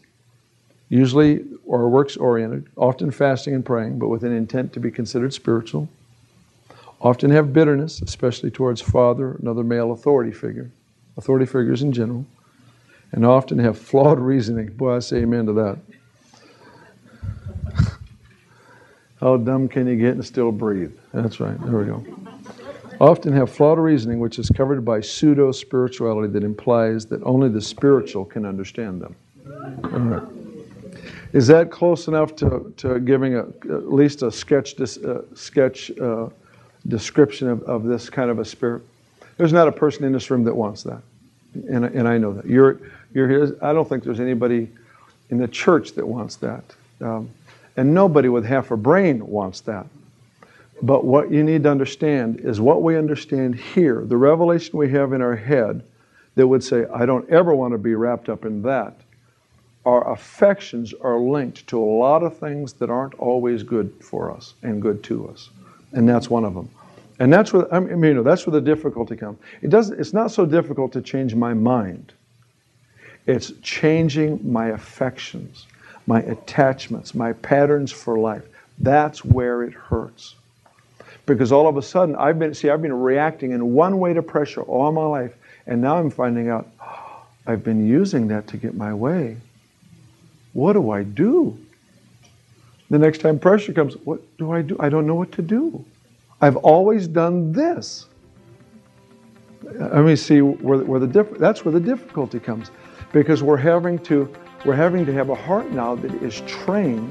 Speaker 2: usually or works oriented, often fasting and praying, but with an intent to be considered spiritual, often have bitterness, especially towards father, another male authority figure, authority figures in general, and often have flawed reasoning. Boy, I say amen to that. [laughs] How dumb can you get and still breathe? That's right. There we go. Often have flawed reasoning, which is covered by pseudo spirituality that implies that only the spiritual can understand them. All right. Is that close enough to, to giving a, at least a sketch, uh, sketch uh, description of, of this kind of a spirit? There's not a person in this room that wants that. And, and I know that. You're, you're here. I don't think there's anybody in the church that wants that. Um, and nobody with half a brain wants that. But what you need to understand is what we understand here, the revelation we have in our head that would say, I don't ever want to be wrapped up in that. Our affections are linked to a lot of things that aren't always good for us and good to us. And that's one of them. And that's where I mean, you know, that's where the difficulty comes. It doesn't it's not so difficult to change my mind. It's changing my affections my attachments, my patterns for life. That's where it hurts. Because all of a sudden, I've been, see, I've been reacting in one way to pressure all my life, and now I'm finding out oh, I've been using that to get my way. What do I do? The next time pressure comes, what do I do? I don't know what to do. I've always done this. Let me see where, where the diff- that's where the difficulty comes, because we're having to we're having to have a heart now that is trained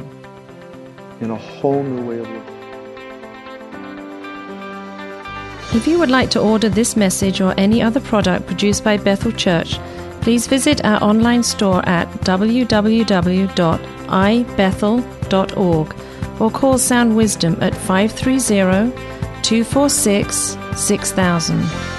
Speaker 2: in a whole new way of living.
Speaker 1: If you would like to order this message or any other product produced by Bethel Church, please visit our online store at www.ibethel.org or call Sound Wisdom at 530 246 6000.